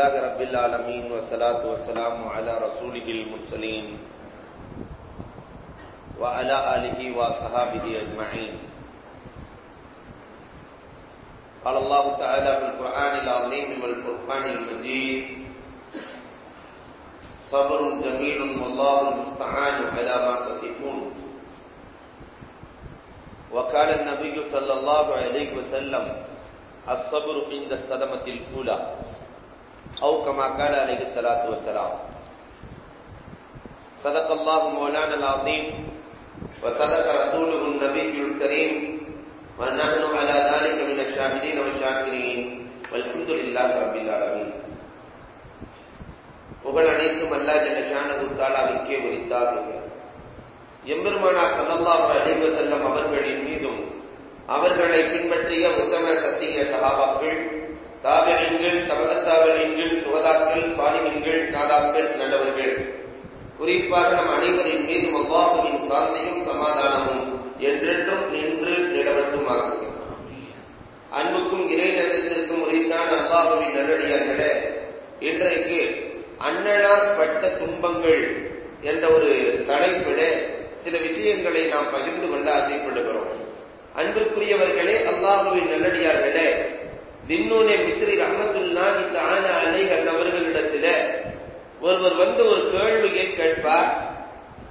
لله رب العالمين والصلاة والسلام على رسوله المرسلين وعلى آله وصحابه أجمعين قال الله تعالى في القرآن العظيم والفرقان المجيد صبر جميل والله المستعان على ما تصفون. وقال النبي صلى الله عليه وسلم، الصبر عند الصدمة الأولى أو كما قال عليه الصلاة والسلام صدق الله مولانا العظيم وصدق رسوله النبي الكريم ونحن على ذلك من الشاهدين والشاكرين والحمد لله رب العالمين புகழ் அனைத்தும் அல்லா ஜலஷானு தாலாவிற்கே உரித்தார்கள் எம்பெருமானார் சல்லல்லாஹு அலைஹி வஸல்லம் அவர்களின் மீதும் அவர்களை பின்பற்றிய உத்தம சத்திய சகாபாக்கள் தாபியங்கள் தமகத்தாவலின்கள் சுகதாக்கள் சாலிமின்கள் நாதாக்கள் நல்லவர்கள். குறிப்பாக நம் அனைவரின் மீது அல்லாஹுவின் சாந்தியும் சமாதானமும் என்றென்றும் நின்று நிலவட்டுமாகும். அன்புக்கும் இறை இறைநசத்திற்கும் உரித்தான அல்லாஹுவின் நல்லடியார்களே இன்றைக்கு அண்ணனார் பட்ட துன்பங்கள் என்ற ஒரு தலைப்பிட சில விஷயங்களை நாம் பகிர்ந்து கொள்ள ஆசைப்படுகிறோம். அன்பிற்குரியவர்களே அல்லாஹுவின் நல்லடியார்களே தின்னூனே மிஸ்ரி ரஹமத்துல்லாஹி தஆலா அலைகள் அவர்களிடத்தில ஒருவர் வந்து ஒரு கேள்வியை கேட்பார்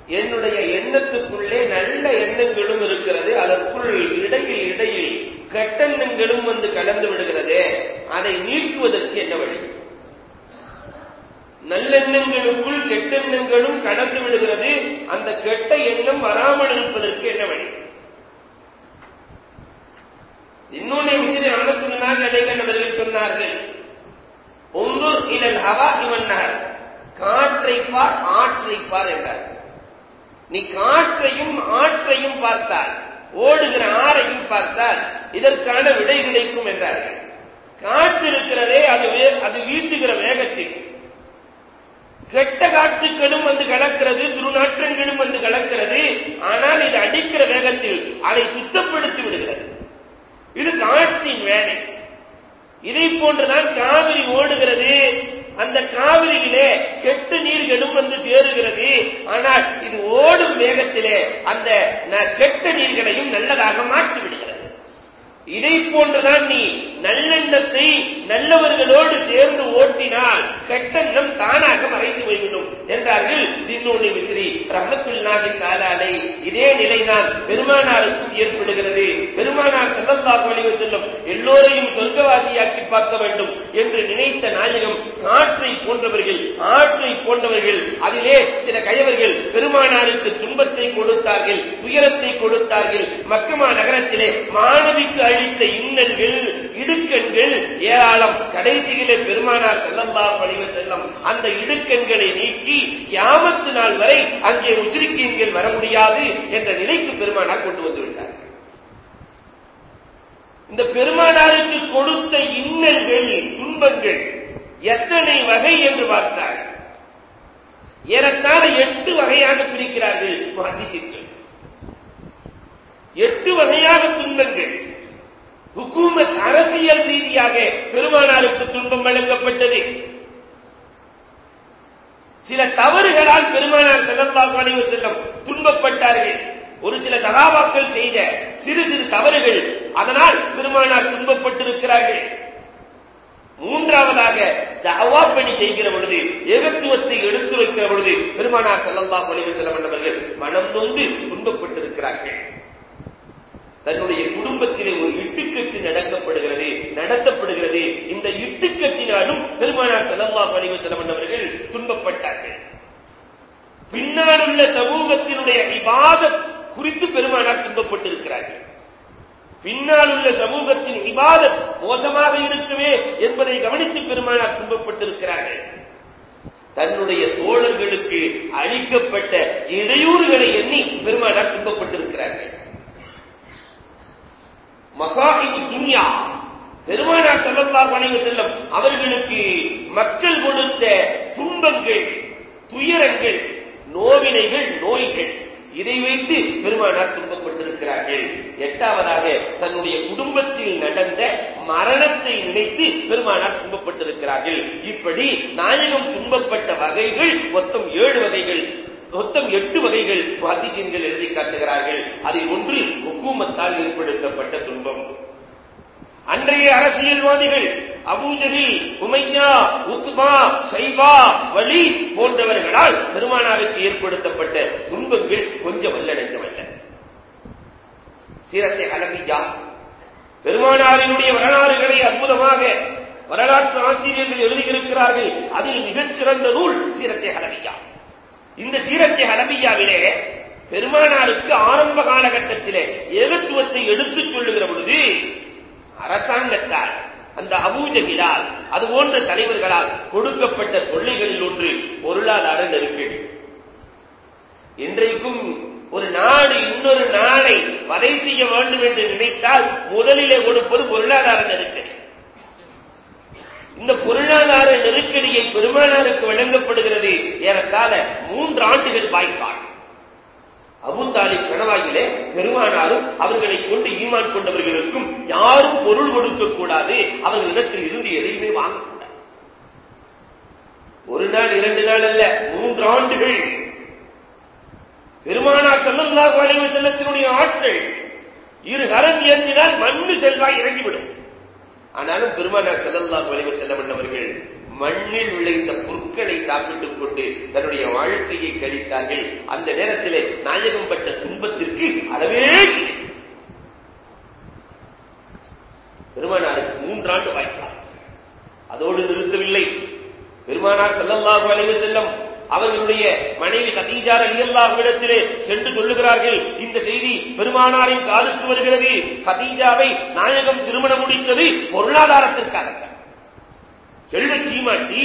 என்னுடைய எண்ணத்துக்குள்ளே நல்ல எண்ணங்களும் இருக்கிறது அதற்குள் இடையில் இடையில் கெட்டெண்ணங்களும் வந்து கலந்து விடுகிறதே. அதை நீக்குவதற்கு என்ன வழி? நல்லெண்ணங்களுக்குள் கெட்டெண்ணங்களும் கலந்து விடுகிறது அந்த கெட்ட எண்ணம் வராமல் இருப்பதற்கு என்ன வழி? இன்னொன்னு விசிறி அமத்துள்ளாக அடைகண்டவர்கள் சொன்னார்கள். ஒன்று இதன் ஹவா இவன்னார். காற்றை பார் ஆற்றை பார் என்றார். நீ காற்றையும் ஆற்றையும் பார்த்தால் ஓடுகிற ஆறையும் பார்த்தால் இதற்கான விடை கிடைக்கும் என்றார்கள். காற்று இருக்கிறதே அது அது வீசுகிற வேகத்தில். கெட்ட காற்றுகளும் வந்து கலக்கிறது துருநாற்றங்களும் வந்து கலக்கிறது ஆனால் இது அடிக்கிற வேகத்தில் அதை சுத்தப்படுத்தி விடுகிறது. இது காற்றின் வேலை. இதை போன்றுதான் காவிரி ஓடுகிறது. அந்த காவிரியிலே கெட்ட நீர்களும் வந்து சேருகிறது. ஆனால் இது ஓடும் வேகத்திலே அந்த கெட்ட நீர்களையும் நல்லதாக மாற்றி விடுகிறது இதை போன்றுதான் நீ நல்லெண்ணத்தை நல்லவர்களோடு சேர்ந்து ஓட்டினால் கெட்டெண்ணம் தானாக மறைந்து போய்விடும் என்றார்கள் தின்னூனி மிஸ்ரி. ரஹமத்துல்லாஹி தாலாலை இதே நிலைதான் பெருமானாருக்கும் ஏற்படுகிறது. பெருமானார் செல்லல்லாஹு அலைஹி செல்லும் எல்லோரையும் சொர்க்கவாசியாக்கி பார்க்க வேண்டும் என்று நினைத்த நாயகம் காற்றை போன்றவர்கள் ஆற்றை போன்றவர்கள் அதிலே சில கயவர்கள் பெருமானாருக்கு துன்பத்தை கொடுத்தார்கள் துயரத்தை கொடுத்தார்கள். மக்கமா நகரத்திலே மாணவிக்கு அளித்த இன்னல்கள் இடுக்கண்கள் ஏராளம். கடைசியிலே பெருமானார் செல்லல்லா அலைஹி செல்லம் அந்த இடுக்கண்களை நீக்கி யாமத்து நாள் வரை அங்கே முஸ்லிக்கீன்கள் வர முடியாது என்ற நிலைக்கு பெருமானார் கொண்டு வந்து விட்டார். இந்த பெருமானாருக்கு கொடுத்த இன்னல்கள் துன்பங்கள் எத்தனை வகை என்று பார்த்தார். ஏறத்தாழ எட்டு வகையாக பிரிக்கிறார்கள் மஹதிசிர்கள் எட்டு வகையாக துன்பங்கள். ஹுக்கூமத் அரசியல் ரீதியாக பெருமானாருக்கு துன்பம் வழங்கப்பட்டது. சில தவறுகளால் பெருமானார் செல்லல்லாஹு அலைஹி செல்லம் துன்பப்பட்டார்கள். ஒரு சில சகாபாக்கள் செய்த சிறு சிறு தவறுகள் அதனால் பெருமானார் துன்பப்பட்டிருக்கிறார்கள். மூன்றாவதாக தவா பணி செய்கிற பொழுது எகத்துவத்தை எடுத்து வைக்கிற பொழுது பெருமானார் செல்லல்லா அலைஹி செல்ல என்பவர்கள் மனம் நொந்து துன்பப்பட்டிருக்கிறார்கள். தன்னுடைய குடும்பத்திலே ஒரு இட்டுக்கட்டு நடக்கப்படுகிறது நடத்தப்படுகிறது. இந்த இட்டுக்கட்டினாலும் பெருமானார் செல்லல்லாஹு அலைஹி செலவன் அவர்கள் துன்பப்பட்டார்கள். பின்னால் உள்ள சமூகத்தினுடைய இபாதத் குறித்து பெருமானார் துன்பப்பட்டிருக்கிறார்கள். பின்னால் உள்ள சமூகத்தின் விவாதம் மோசமாக இருக்குமே என்பதை கவனித்து பெருமானார் துன்பப்பட்டிருக்கிறார்கள். தன்னுடைய தோழர்களுக்கு அளிக்கப்பட்ட இடையூறுகளை எண்ணி பெருமானார் துன்பப்பட்டிருக்கிறார்கள். மசாஹிபு துன்யா. பெருமானார் ஸல்லல்லாஹு அலைஹி செல்லும் அவர்களுக்கு மக்கள் கொடுத்த துன்பங்கள் துயரங்கள் நோவினைகள் நோய்கள் இதை வைத்து பெருமானார் துன்பப்பட்டிருக்கிறார்கள். எட்டாவதாக தன்னுடைய குடும்பத்தில் நடந்த மரணத்தை நினைத்து பெருமானார் துன்பப்பட்டிருக்கிறார்கள். இப்படி நாயகம் துன்பப்பட்ட வகைகள் மொத்தம் ஏழு வகைகள். மொத்தம் எட்டு வகைகள் வாத்திஜன்கள் எழுதி காட்டுகிறார்கள். அதில் ஒன்று ஒக்கூமத்தால் ஏற்படுத்தப்பட்ட துன்பம். அன்றைய அரசியல்வாதிகள் அபூஜலில் உமையா உத்மா சைபா வலி போன்றவர்களால் பெருமானாருக்கு ஏற்படுத்தப்பட்ட துன்பங்கள் கொஞ்சம் வல்லடைஞ்சவல்ல. சீரத்தை அலமியா பெருமானாரினுடைய வரலாறுகளை அற்புதமாக வரலாற்று ஆசிரியர்கள் எழுதியிருக்கிறார்கள். அதில் மிகச்சிறந்த நூல் சீரத்தை அலமியா இந்த சீரத்தை அலபியாவிலே பெருமானாருக்கு ஆரம்ப காலகட்டத்திலே ஏகத்துவத்தை எடுத்துச் சொல்லுகிற பொழுது அரசாங்கத்தால் அந்த அபூஜகிலால் அது போன்ற தலைவர்களால் கொடுக்கப்பட்ட கொள்ளைகளில் ஒன்று பொருளாதார நெருக்கடி இன்றைக்கும் ஒரு நாடு இன்னொரு நாளை வதை செய்ய வேண்டும் என்று நினைத்தால் முதலிலே கொடுப்பது பொருளாதார நெருக்கடி இந்த பொருளாதார நெருக்கடியை பெருமானாருக்கு வழங்கப்படுகிறது ஏறத்தாழ மூன்று ஆண்டுகள் வாய்ப்பாள் அபுதாலிப் கணவாயிலே பெருமானாரும் அவர்களை கொண்டு ஈமான் கொண்டவர்களுக்கும் யாரும் பொருள் கொடுக்க கூடாது. அவர்களிடத்தில் இருந்து எதையுமே வாங்கக்கூடாது ஒரு நாள் இரண்டு நாள் அல்ல மூன்று ஆண்டுகள். பெருமானார் செல்லல்லாஹு அலைஹி செல்லத்தினுடைய ஆட்கள் இரு கரம் ஏந்தினால் மண்ணு செல்வாய் இறங்கிவிடும். ஆனாலும் பெருமானார் செல்லல்லா வலிவர் செல்லம் என்றவர்கள் மண்ணில் விளைந்த பொருட்களை சாப்பிட்டுக் கொண்டு தன்னுடைய வாழ்க்கையை கழித்தார்கள். அந்த நேரத்திலே நாயகம் பட்ட துன்பத்திற்கு அளவே பெருமானாருக்கு மூன்றாண்டு வாய்க்கலாம் அதோடு நிறுத்தவில்லை. பெருமானார் செல்லல்லாஹு அலைஹி செல்லம் அவர்களுடைய மனைவி கதீஜார் அலியல்லாஹுவிடத்திலே சென்று சொல்லுகிறார்கள் இந்த செய்தி பெருமானாரின் காலுக்கு வருகிறது. கதீஜாவை நாயகம் திருமணம் முடித்தது பொருளாதாரத்திற்காகத்தான். செல்வ சீமாட்டி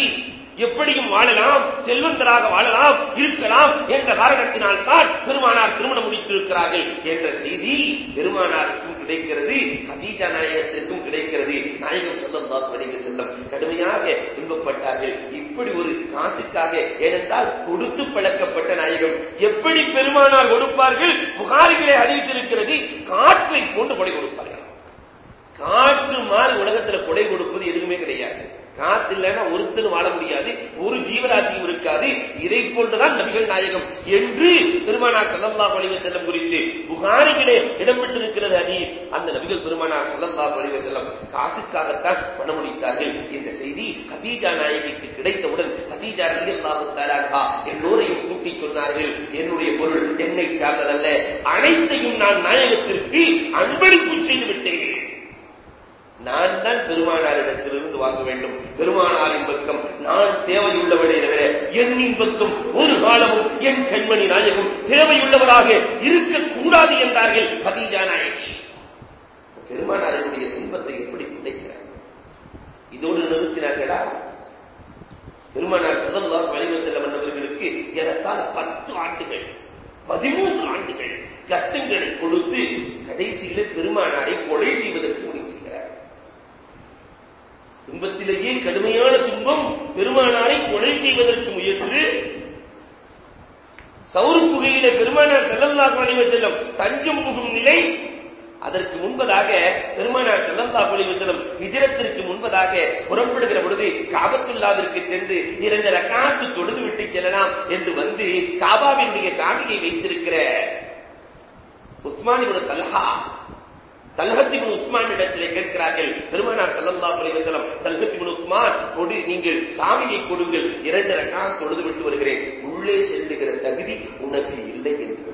எப்படியும் வாழலாம் செல்வந்தராக வாழலாம் இருக்கலாம் என்ற காரணத்தினால் தான் பெருமானார் திருமணம் முடித்திருக்கிறார்கள் என்ற செய்தி பெருமானாருக்கும் கிடைக்கிறது கதீஜா நாயகத்திற்கும் கிடைக்கிறது. நாயகம் செல்லம் கிடைக்க செல்லம் கடுமையாக துன்பப்பட்டார்கள். இப்படி ஒரு காசுக்காக ஏனென்றால் கொடுத்து பழக்கப்பட்ட நாயகம் எப்படி பெருமானார் கொடுப்பார்கள்? புகாரிகளை அறிவித்திருக்கிறது காற்றை போன்று கொடை கொடுப்பார்கள். காற்று மாறி உலகத்துல கொடை கொடுப்பது எதுவுமே கிடையாது. காத்து இல்லைன்னா ஒருத்தரும் வாழ முடியாது ஒரு ஜீவராசியும் இருக்காது. இதை போன்றுதான் நபிகள் நாயகம் என்று பெருமானார் சல்லல்லா பழிவ செல்லம் குறித்து புகாரிகளே இடம்பெற்றிருக்கிறது அதி. அந்த நபிகள் பெருமானார் சல்லல்லா பழிவ செல்லம் காசுக்காகத்தான் மனமுடித்தார்கள். இந்த செய்தி கதீஜா நாயகிக்கு கிடைத்தவுடன் கதீஜா ரலியல்லாஹு தஆலா எல்லோரையும் கூட்டி சொன்னார்கள். என்னுடைய பொருள் என்னை சார்ந்ததல்ல. அனைத்தையும் நான் நாயகத்திற்கு அன்பளிப்பு செய்து விட்டேன். நான் தான் பெருமானாரிடத்திலிருந்து வாங்க வேண்டும். பெருமானாரின் பக்கம் நான் தேவையுள்ளவனே தவிர என் இன்பத்தும் ஒரு காலமும் என் கண்மணி நாயகம் தேவையுள்ளவராக இருக்கக்கூடாது என்றார்கள் பதீஜா நாயகி. பெருமானாரினுடைய இன்பத்தை எப்படி கிடைக்கிறார் இதோடு நிறுத்தினார்களா? பெருமானார் சதல்லார் வலிவு செல்ல வந்தவர்களுக்கு ஏறத்தாழ பத்து ஆண்டுகள் பதிமூன்று ஆண்டுகள் கஷ்டங்களை கொடுத்து கடைசியில பெருமானாரை கொலை செய்வதற்கு துன்பத்திலேயே கடுமையான துன்பம் பெருமானாரை கொலை செய்வதற்கு முயன்று சௌரு குகையில பெருமானார் செல்லல்லாஹு அலைஹி செல்லம் தஞ்சம் புகும் நிலை. அதற்கு முன்பதாக பெருமானார் செல்லல்லாஹு அலைஹி செல்லம் ஹிஜ்ரத்திற்கு முன்பதாக புறப்படுகிற பொழுது காபத்துல்லாவிற்கு சென்று இரண்டு ரக்காத்து தொழுது விட்டு செல்லலாம் என்று வந்து காபாவினுடைய சாமியை வைத்திருக்கிற உஸ்மானிபுர தல்ஹா. தல்ஹத்திபின் உஸ்மான் இடத்திலே கேட்கிறார்கள் பெருமானார் செல்ல உஸ்மான் கொடு நீங்கள் சாவியை கொடுங்கள் இரண்டு ரக்காத் தொழுது விட்டு வருகிறேன். உள்ளே செல்லுகிற தகுதி உனக்கு இல்லை என்று.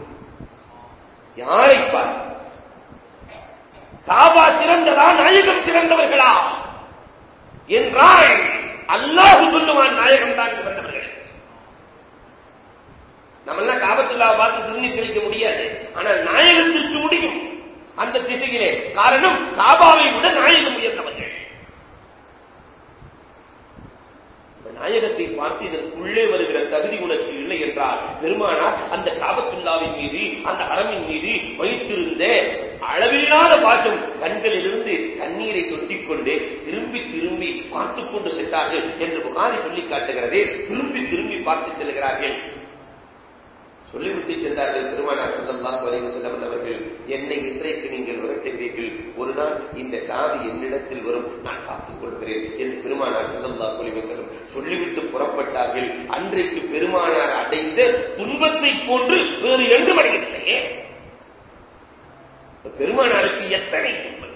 யாரை காபா சிறந்ததா நாயகம் சிறந்தவர்களா? என்றால் அல்லாஹு சொல்லுவான் நாயகம் தான் சிறந்தவர்கள். நம்மெல்லாம் காபத்துல்லா பார்த்து திரும்பி கழிக்க முடியாது. ஆனால் நாயகத்திற்கு முடியும். அந்த திசையிலே. காரணம் காபாவை விட நாயகம் உயர்ந்தவர்கள். நாயகத்தை பார்த்து இதற்குள்ளே வருகிற தகுதி உனக்கு இல்லை என்றால் பெருமானார் அந்த காபத்துல்லாவின் மீது அந்த அரமின் மீது வைத்திருந்த அளவில்லாத பாசம் கண்களிலிருந்து கண்ணீரை சொட்டிக் கொண்டு திரும்பி திரும்பி பார்த்துக் கொண்டு சென்றார்கள் என்று புகாரி சொல்லி காட்டுகிறது திரும்பி திரும்பி பார்த்து செல்கிறார்கள். சொல்லிவிட்டு சென்றார்கள். பெருமானார் செல்லல்லா வரைவு செல்லவன் அவர்கள் என்னை இன்றைக்கு நீங்கள் விரட்டுகிறீர்கள் ஒரு நாள் இந்த சாவி என்னிடத்தில் வரும். நான் பார்த்துக் கொள்கிறேன் என்று பெருமானார் செல்லல்லா வரைவு செல்லும் சொல்லிவிட்டு புறப்பட்டார்கள். அன்றைக்கு பெருமானார் அடைந்த துன்பத்தை போன்று வேறு எங்கும் அடையவில்லையே. பெருமானாருக்கு எத்தனை துன்பம்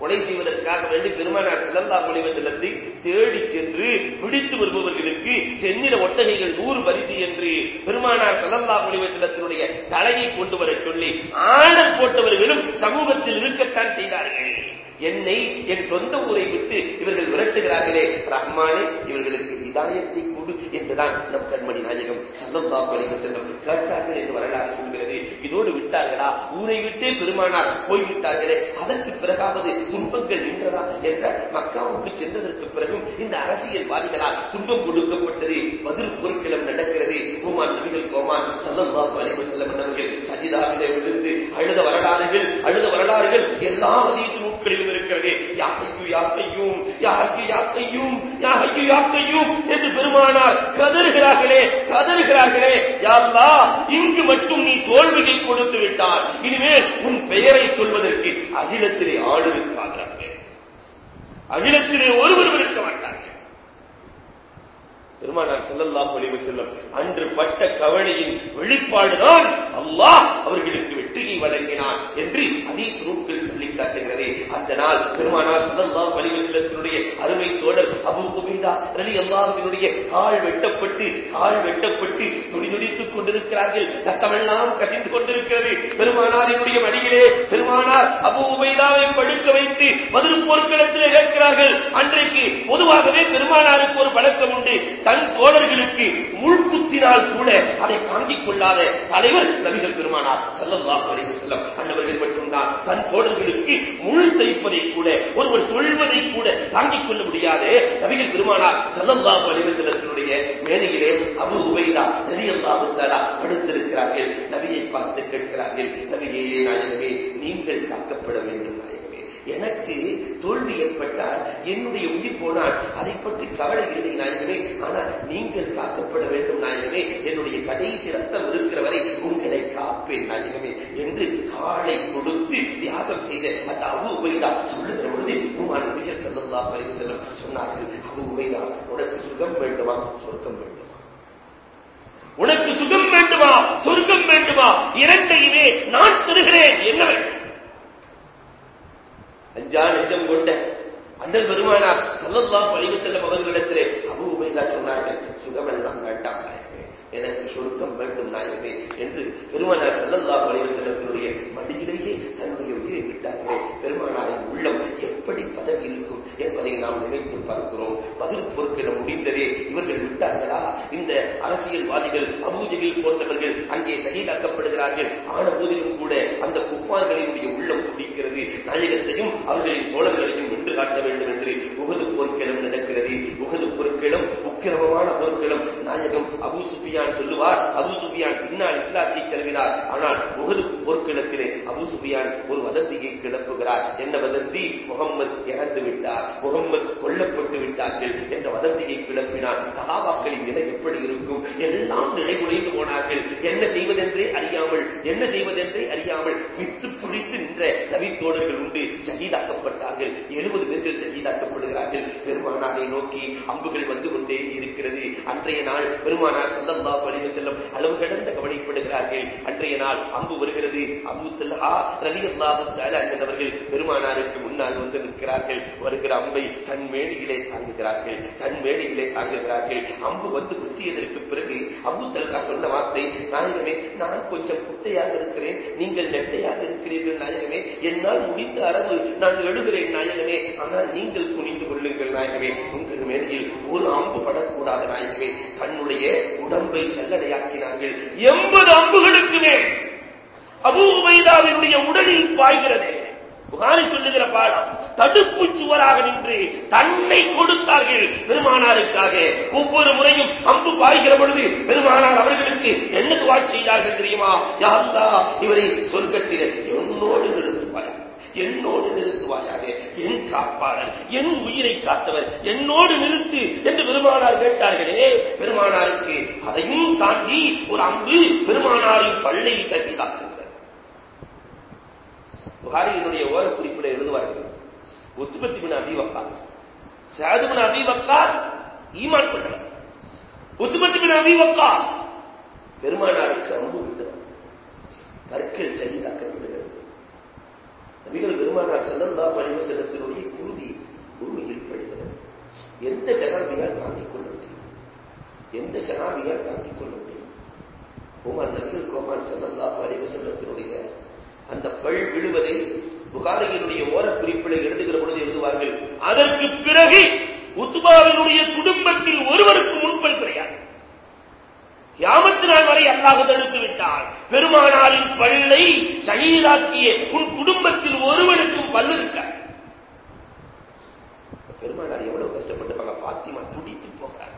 கொலை செய்வதற்காக வேண்டி பெருமானார் செல்லல்லா ஒளிவ செல்லத்தை தேடி சென்று பிடித்து வருபவர்களுக்கு செந்நிற ஒட்டகைகள் நூறு பரிசு என்று பெருமானார் செல்லல்லா ஒளிவ செல்லத்தினுடைய தலையை கொண்டு வர சொல்லி ஆழம் போட்டவர்களும் சமூகத்தில் இருக்கத்தான் செய்தார்கள். என்னை என் சொந்த ஊரை விட்டு இவர்கள் விரட்டுகிறார்களே. ரஹ்மானே இவர்களுக்கு இதாயத்தை உண்டு என்றுதான் நம் கண்மணி நாயகம் சல்லல்லா பலிக செல்லும் கேட்டார்கள் என்று வரலாறு சொல்கிறது. இதோடு விட்டார்களா? ஊரை விட்டே பெருமானார் போய்விட்டார்களே அதற்கு பிறகாவது துன்பங்கள் நின்றதா என்றால் மக்காவுக்கு சென்றதற்கு பிறகும் இந்த அரசியல்வாதிகளால் துன்பம் கொடுக்கப்பட்டது. பதில் பொருட்களும் நடக்கிறது. கோமான் நபிகள் கோமான் சல்லல்லா பலிக செல்லும் அவர்கள் சஜிதாவிலே விழுந்து அழுத வரலாறுகள் அழுத வரலாறுகள் எல்லா நூட்களிலும் இருக்கிறது. யாக்கையும் யாக்கையும் யாக்கு யாக்கையும் யாக்கு யாக்கையும் என்று பெருமானார் கதறுகிறார்களே கதறுகிறார்களே. யாருலா இங்கு மட்டும் நீ தோல்வியை கொடுத்து விட்டார் இனிமேல் உன் பெயரை சொல்வதற்கு அகிலத்திலே ஆள் இருக்காகிறார்கள் அகிலத்திலே ஒருவரும் இருக்க மாட்டார்கள். பெருமானார் செல்லல்லாம் ஒளிவு செல்லும் அன்று பட்ட கவலையின் வெளிப்பாடுதான் அல்லாஹ் அவர்களுக்கு வெற்றியை வழங்கினார் என்று அதீஸ் நூட்கள் சொல்லி காட்டுகிறது. அந்த நாள் பெருமானார் செல்லல்லாம் ஒளிவு அருமை தோழர் அபு குபைதா அலி அல்லாஹினுடைய கால் வெட்டப்பட்டு கால் வெட்டப்பட்டு துடி துடித்துக் கொண்டிருக்கிறார்கள். ரத்தமெல்லாம் கசிந்து கொண்டிருக்கிறது. பெருமானாரினுடைய மடியிலே பெருமானார் அபு உபைதாவை படுக்க வைத்து பதில் போர்க்களத்தில் கேட்கிறார்கள். அன்றைக்கு பொதுவாகவே பெருமானாருக்கு ஒரு பழக்கம் உண்டு. தன் தோழர்களுக்கு முள்குத்தினால் கூட அதை தாங்கிக் கொள்ளாத தலைவர் நபிகள் பெருமானார் செல்லல்லா அலைஹி செல்லம் அன்னவர்கள் மட்டும்தான். தன் தோழர்களுக்கு முள் தைப்பதை கூட ஒருவர் சொல்வதை கூட தாங்கிக் கொள்ள முடியாது. நபிகள் பெருமானார் செல்லல்லா அலைஹி செல்லத்தினுடைய மேலையிலே அபு உபைதா ரலியல்லாஹு தஆலா படுத்திருக்கிறார்கள். நபியை பார்த்து கேட்கிறார்கள் நபியே நாயகமே நீங்கள் காக்கப்பட வேண்டும் நாயகமே. எனக்கு ஏற்பட்டால் என்னுடைய உயிர் போனால் அதை பற்றி கவலை இல்லை நாயகமே ஆனால் நீங்கள் காக்கப்பட வேண்டும் நாயகமே என்னுடைய கடைசி ரத்தம் இருக்கிற வரை உங்களை காப்பேன் நாயகமே என்று காலை கொடுத்து தியாகம் செய்த அந்த அபு உபைதா சொல்லுகிற பொழுது உமான் நபிகள் செல்லல்லா பரிவு செல்லும் சொன்னார்கள் அபு உபைதா உனக்கு சுகம் வேண்டுமா? சொர்க்கம் வேண்டுமா? உனக்கு சுகம் வேண்டுமா? சொர்க்கம் வேண்டுமா? இரண்டையுமே நான் தருகிறேன் என்ன வேண்டும் நெஞ்சா நெஞ்சம் கொண்ட அண்ணல் பெருமானார் சல்லல்லாம் பழிவு செல்லும் அவர்களிடத்திலே அபு உபைதா சொன்னார்கள் சுகமெல்லாம் வேண்டாம் எனக்கு சொருக்கம் வேண்டும் நாயகமே என்று பெருமானார் சல்லல்லா பழிவு செல்லத்தினுடைய மடியிலேயே தன்னுடைய உயிரை விட்டார்களே பெருமானாரின் உள்ளம் எப்படி பதவி இருக்கும் என்பதை நாம் நினைத்து பார்க்கிறோம். பதில் பொருட்கள முடிந்ததே இவர்கள் விட்டார்களா? இந்த அரசியல்வாதிகள் அபூஜையில் போன்றவர்கள் அங்கே சகிதாக்கப்படுகிறார்கள் ஆன போதிலும் கூட அந்த குப்பார்களினுடைய உள்ளம் துடிக்கிறது. நாயகத்தையும் அவர்களின் தோழர்களையும் வென்று காட்ட வேண்டும் என்று உகது பொருட்களும் நடக்கிறது. உகது பொருட்களும் உக்கிரமமான பொருட்களும் நாயகம் அபு சுஃபியான் சொல்லுவார் அபு சுஃபியான் பின்னால் இஸ்லாத்தை கிளம்பினார் ஆனால் உகது போர்க்களத்திலே அபு சுஃபியான் ஒரு வதந்தியை கிளப்புகிறார். என்ன வதந்தி? முகம்மது இறந்து விட்டார் முகம்மது கொல்லப்பட்டு விட்டார்கள் என்ற வதந்தியை கிளப்பினார் சகாபாக்களின் நிலை எப்படி இருக்கும்? எல்லாம் நிலைகுலைந்து போனார்கள். என்ன செய்வதென்றே அறியாமல் என்ன செய்வதென்றே அறியாமல் வித்து குறித்து நின்ற நபித்தோழர்கள் உண்டு. சகிதாக்கப்பட்டார்கள் எழுபது பேர்கள் சகிதாக்கப்படுகிறார்கள் பெருமானாரை நோக்கி அம்புகள் வந்து கொண்டே இருக்கிறது. அன்றைய நாள் பெருமானார் சந்தந்தா வழிவு செல்லும் அளவு கடந்த கவலைப்படுகிறார்கள் அன்றைய நாள் அம்பு வருகிறது. அபு தல்ஹா ரலி அல்லாஹு என்பவர்கள் பெருமானாருக்கு முன்னால் வந்து நிற்கிறார்கள். வருகிற அம்பை தன் மேடையிலே தாங்குகிறார்கள். தன் மேடையிலே தாங்குகிறார்கள். அம்பு வந்து குத்தியதற்கு பிறகு அபு தல்கா சொன்ன வார்த்தை நாயகமே நான் கொஞ்சம் குட்டையாக இருக்கிறேன். நீங்கள் நெட்டையாக இருக்கிறீர்கள் நாயகமே. என்னால் முடிந்த அளவு நான் எழுகிறேன் நாயகமே. ஆனால் நீங்கள் குனிந்து கொள்ளுங்கள் நாயகமே. என் மேடையில் ஒரு அம்பு படக்கூடாத நாயகமே தன்னுடைய உடம்பை செல்லடையாக்கினார்கள். எண்பது அம்புகளுக்கு மேல். அபூ உடலில் பாய்கிறது. புகாரி சொல்லுகிற பாடம் தடுப்பு சுவராக நின்று தன்னை கொடுத்தார்கள் பெருமானாருக்காக. ஒவ்வொரு முறையும் அம்பு பாய்கிற பொழுது பெருமானார் அவர்களுக்கு என்ன துவா செய்தார்கள் தெரியுமா? யாருந்தா இவரை சொர்க்கத்தில் என்னோடு என்னோடு நிறுத்துவாயாக என் காப்பாளர் என் உயிரை காத்தவர் என்னோடு நிறுத்து என்று பெருமானார் கேட்டார்களே பெருமானாருக்கு அதையும் தாண்டி ஒரு அம்பு பெருமானாரின் பள்ளை சகிதாக்குகிறது புகாரியினுடைய ஓர குறிப்பிட எழுதுவார்கள். உத்துபத்தி பின் அபி வக்காஸ். சாது பின் அபி வக்காஸ் ஈமான் கொண்டவர். உத்துபத்தி பின் அபி வக்காஸ் பெருமானாருக்கு அம்பு விட்டவர். கற்கள் சகிதாக்கப்படுகிறது நபிகள் பெருமானார் செல்லல்லா வலிவு செல்லத்தினுடைய குருதி பூமியில் படுகிறது எந்த சகாபியால் தாங்கிக் கொள்ள முடியும்? எந்த சகாபியால் தாங்கிக் கொள்ள முடியும்? உமார் நபிகள் கோமான் செல்லல்லா வலிவு செல்லத்தினுடைய அந்த பல் விழுவதை புகாரியினுடைய ஓரக்குறிப்பில் எழுதுகிற பொழுது எழுதுவார்கள் அதற்கு பிறகு உத்துபாவினுடைய குடும்பத்தில் ஒருவருக்கு முன்பல் கிடையாது. வரை அல்லாஹ் தடுத்து விட்டால் பெருமானாரின் பல்லை சகிதாக்கிய உன் குடும்பத்தில் ஒருவனுக்கும் பல்லு இருக்க? பெருமானார் எவ்வளவு கஷ்டப்பட்டுப்பாங்க. பாத்திமா துடித்து போகிறார்.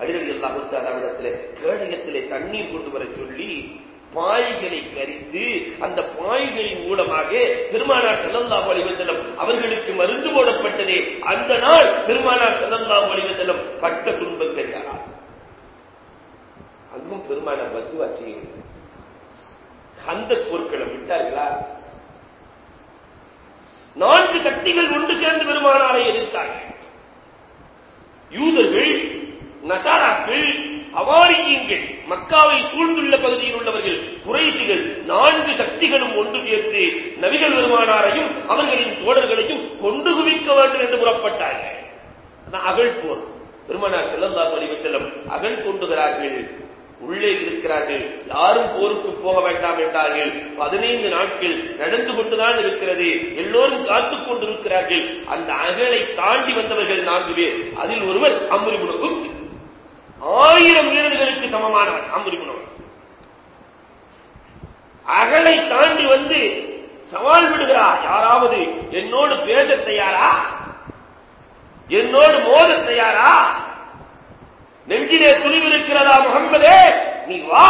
அடிரடி எல்லா முத்தாடாவிடத்திலே கேடயத்திலே தண்ணீர் கொண்டு வர சொல்லி பாய்களை கரித்து அந்த பாய்களின் மூலமாக பெருமானார் செல்லல்லா வலிவு செல்லும் அவர்களுக்கு மருந்து போடப்பட்டதே. அந்த நாள் பெருமானார் செல்லல்லா வலிவு செல்லும் பட்ட துன்பங்கள் யாரா? பெருமானார் பத்துவா செய்யவில்லை அந்த போர்க்களம் விட்டார்களா? நான்கு சக்திகள் ஒன்று சேர்ந்து பெருமானாரை எதிர்த்தார்கள். யூதர்கள் நசாராக்கள் அவாரியங்கள் மக்காவை சூழ்ந்துள்ள பகுதியில் உள்ளவர்கள் குறைசிகள் நான்கு சக்திகளும் ஒன்று சேர்த்து நபிகள் பெருமானாரையும் அவர்களின் தோழர்களையும் கொண்டு குவிக்க வேண்டும் என்று புறப்பட்டார்கள். அகழ்போர். பெருமானார் செல்லல்லா அலிவ செல்லம் அகழ் தோன்றுகிறார்கள் உள்ளே இருக்கிறார்கள். யாரும் போருக்கு போக வேண்டாம் என்றார்கள். பதினைந்து நாட்கள் நடந்து கொண்டுதான் இருக்கிறது. எல்லோரும் காத்துக் கொண்டிருக்கிறார்கள். அந்த அகலை தாண்டி வந்தவர்கள் நான்கு பேர். அதில் ஒருவர் அம்ருகுணம் ஆயிரம் வீரர்களுக்கு சமமானவர் அம்புரிகுணம் அகலை தாண்டி வந்து சவால் விடுகிறார் யாராவது என்னோடு பேச தயாரா? என்னோடு மோத தயாரா? நெஞ்சிலே துணிவு இருக்கிறதா நீ வா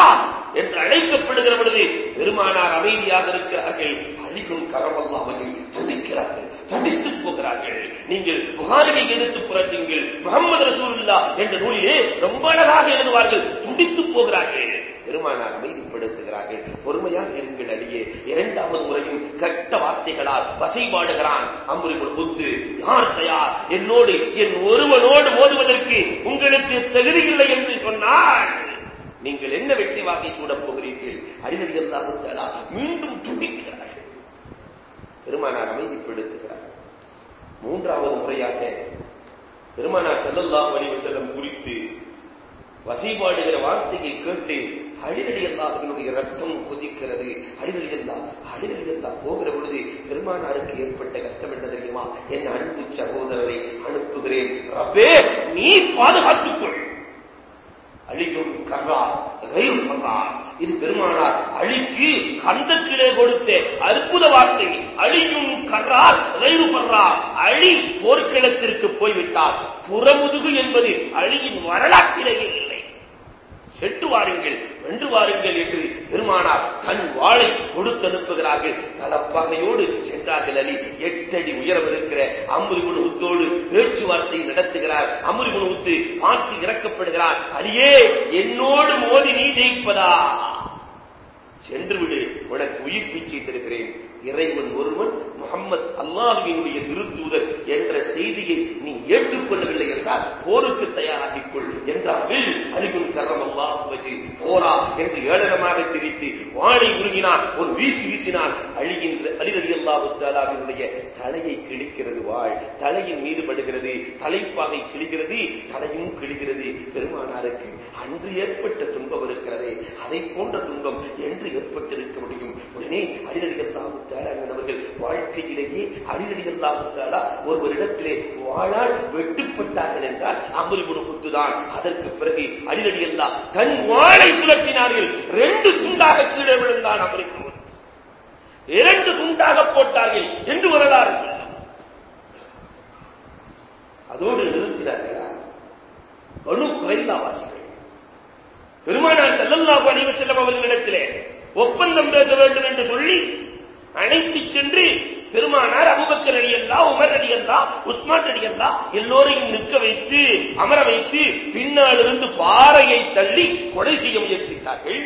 என்று அழைக்கப்படுகிற பொழுது பெருமானார் அமைதியாக இருக்கிறார்கள். அழிக்கும் கரமல்லாமல் துடிக்கிறார்கள் துடித்து போகிறார்கள். நீங்கள் புகாரினை எடுத்து புரட்டுங்கள் முகமது ரசூல்லா என்ற நூலிலே ரொம்ப அழகாக எழுதுவார்கள். துடித்து போகிறார்கள். பெருமானார் அமைதிப்படுத்துகிறார்கள். பொறுமையாக இருங்கள் அடியே. இரண்டாவது முறையும் கட்ட வார்த்தைகளால் வசைபாடுகிறான் அம்புரிபுல் புத்து யார் தயார்? என்னோடு என் ஒருவனோடு மோதுவதற்கு உங்களுக்கு தகுதி இல்லை என்று சொன்னார். நீங்கள் என்ன வெட்டி வாக்கை சூடப் போகிறீர்கள்? அடிநடி அல்லாஹு மீண்டும் துடிக்கிறார்கள் பெருமானார் அமைதிப்படுத்துகிறார். மூன்றாவது முறையாக பெருமானார் செல்லல்லா வலிவு செல்லம் குறித்து வசிபாடுகிற வார்த்தையை கேட்டு அடிநடி அல்லாஹினுடைய ரத்தம் கொதிக்கிறது. அடிநடி அல்லா அல்லா போகிற பொழுது பெருமானாருக்கு ஏற்பட்ட கஷ்டம் என்ன தெரியுமா? என் அன்பு சகோதரரை அனுப்புகிறேன். ரப்பே நீ பாதுகாத்துக்கொள் அழிக்கும் கர்ரா ரயில் கர்ரா இது பெருமானார் அழிக்கு கந்தத்திலே கொடுத்த அற்புத வார்த்தை. அழியும் கர்றார் ரயில் பண்றார் அழி போர்க்களத்திற்கு போய்விட்டார். புறமுதுகு என்பது அழியின் வரலாற்றிலேயே. சென்று செட்டு வாருங்கள் வென்று வாருங்கள் என்று பெருமானார் தன் வாளை கொடுத்து அனுப்புகிறார்கள். தலப்பகையோடு சென்றார்கள் அலி. எட்டடி உயரம் இருக்கிற அம்புரிகுண உத்தோடு பேச்சுவார்த்தை நடத்துகிறார். அம்புரிகுண உத்து பார்த்து இறக்கப்படுகிறார். அலியே என்னோடு மோதி நீ ஜெயிப்பதா? சென்று விடு உனக்கு உயிர் பிச்சை தருகிறேன். இறைவன் ஒருவன் அல்லாஹுவினுடைய திருத்தூதர் என்ற செய்தியை நீ ஏற்றுக்கொள்ளவில்லை என்றால் போருக்கு தயாராகிக் கொள் என்றார்கள். அலிகுன் கரம் அல்லாஹுவஜி போரா என்று ஏளனமாக சிரித்து வாழை உருகினார் ஒரு வீசி வீசினால் அழிகின்ற அலிரடி அல்லாஹுத்தாலாவினுடைய தலையை கிழிக்கிறது வாழ் தலையின் மீது படுகிறது. தலைப்பாகை கிழிகிறது. தலையும் கிழிகிறது. பெருமானாருக்கு அன்று ஏற்பட்ட துன்பம் இருக்கிறதே. அதை போன்ற துன்பம் என்று ஏற்பட்டிருக்க முடியும். உடனே அலிரடி அல்லாஹு அவர்கள் வாழ்க்கையிலேயே அடிநடி ஒருவரிடத்திலே வாழால் வெட்டுப்பட்டார்கள் என்றால் அம்புரிமுனு குத்துதான். அதற்கு பிறகு அடிநடி அல்லா தன் வாழை சுழற்றினார்கள். ரெண்டு துண்டாக கீழே விழுந்தான் அம்புரிமுனு இரண்டு துண்டாக போட்டார்கள் என்று வரலாறு சொல்லும் அதோடு நிறுத்தினார்களா? பலு குறைந்தா வாசிகள். பெருமானார் செல்லல்லா பணிவு செல்லும் அவர்களிடத்திலே ஒப்பந்தம் பேச வேண்டும் என்று சொல்லி அழைத்துச் சென்று பெருமானார் அபுபக்கர் அடி அல்லா உமர் அடி அல்லா உஸ்மான் அடி அல்லா எல்லோரையும் நிற்க வைத்து அமர வைத்து பின்னாலிருந்து பாறையை தள்ளி கொலை செய்ய முயற்சித்தார்கள்.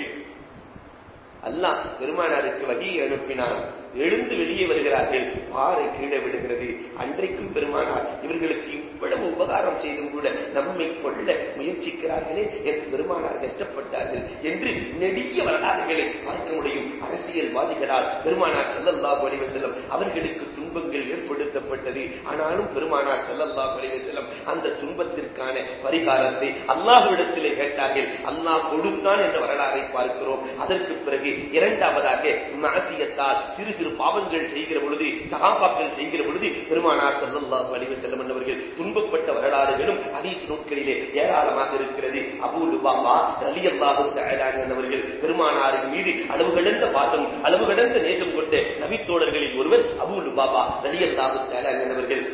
அல்லாஹ் பெருமானாருக்கு வகி அனுப்பினார் எழுந்து வெளியே வருகிறார்கள். பாறை கீழே விடுகிறது அன்றைக்கும் பெருமானார் இவர்களுக்கு இவ்வளவு உபகாரம் செய்தும் கூட நம்மை கொள்ள முயற்சிக்கிறார்களே என்று பெருமானார் கஷ்டப்பட்டார்கள் என்று நெடிய வரலாறுகளை பார்க்க முடியும். அரசியல்வாதிகளால் பெருமானார் செல்லல்லா வலிவ செல்லும் அவர்களுக்கு துன்பங்கள் ஏற்படுத்தப்பட்டது. ஆனாலும் பெருமானார் செல்லல்லா வலிவ செல்லம் அந்த துன்பத்திற்கான பரிகாரத்தை அல்லாஹ்விடத்திலே கேட்டார்கள். அல்லாஹ் கொடுத்தான் என்ற வரலாறை பார்க்கிறோம். அதற்கு பிறகு இரண்டாவதாக மாசியத்தால் சிறு சிறு பாவங்கள் செய்கிற பொழுது சகாபாக்கள் செய்கிற பொழுது பெருமானார் செல்லல்லா அலைஹி செல்லம் என்பவர்கள் துன்பப்பட்ட வரலாறுகளும் அதீஸ் நூட்களிலே ஏராளமாக இருக்கிறது. அபூ லுபாபா ரலியல்லாஹு தஆலா என்பவர்கள் பெருமானாரின் மீது அளவு கடந்த பாசம் அளவு கடந்த நேசம் கொண்ட நபித்தோழர்களில் ஒருவர் அபூ லுபாபா. ரலியல்லாஹு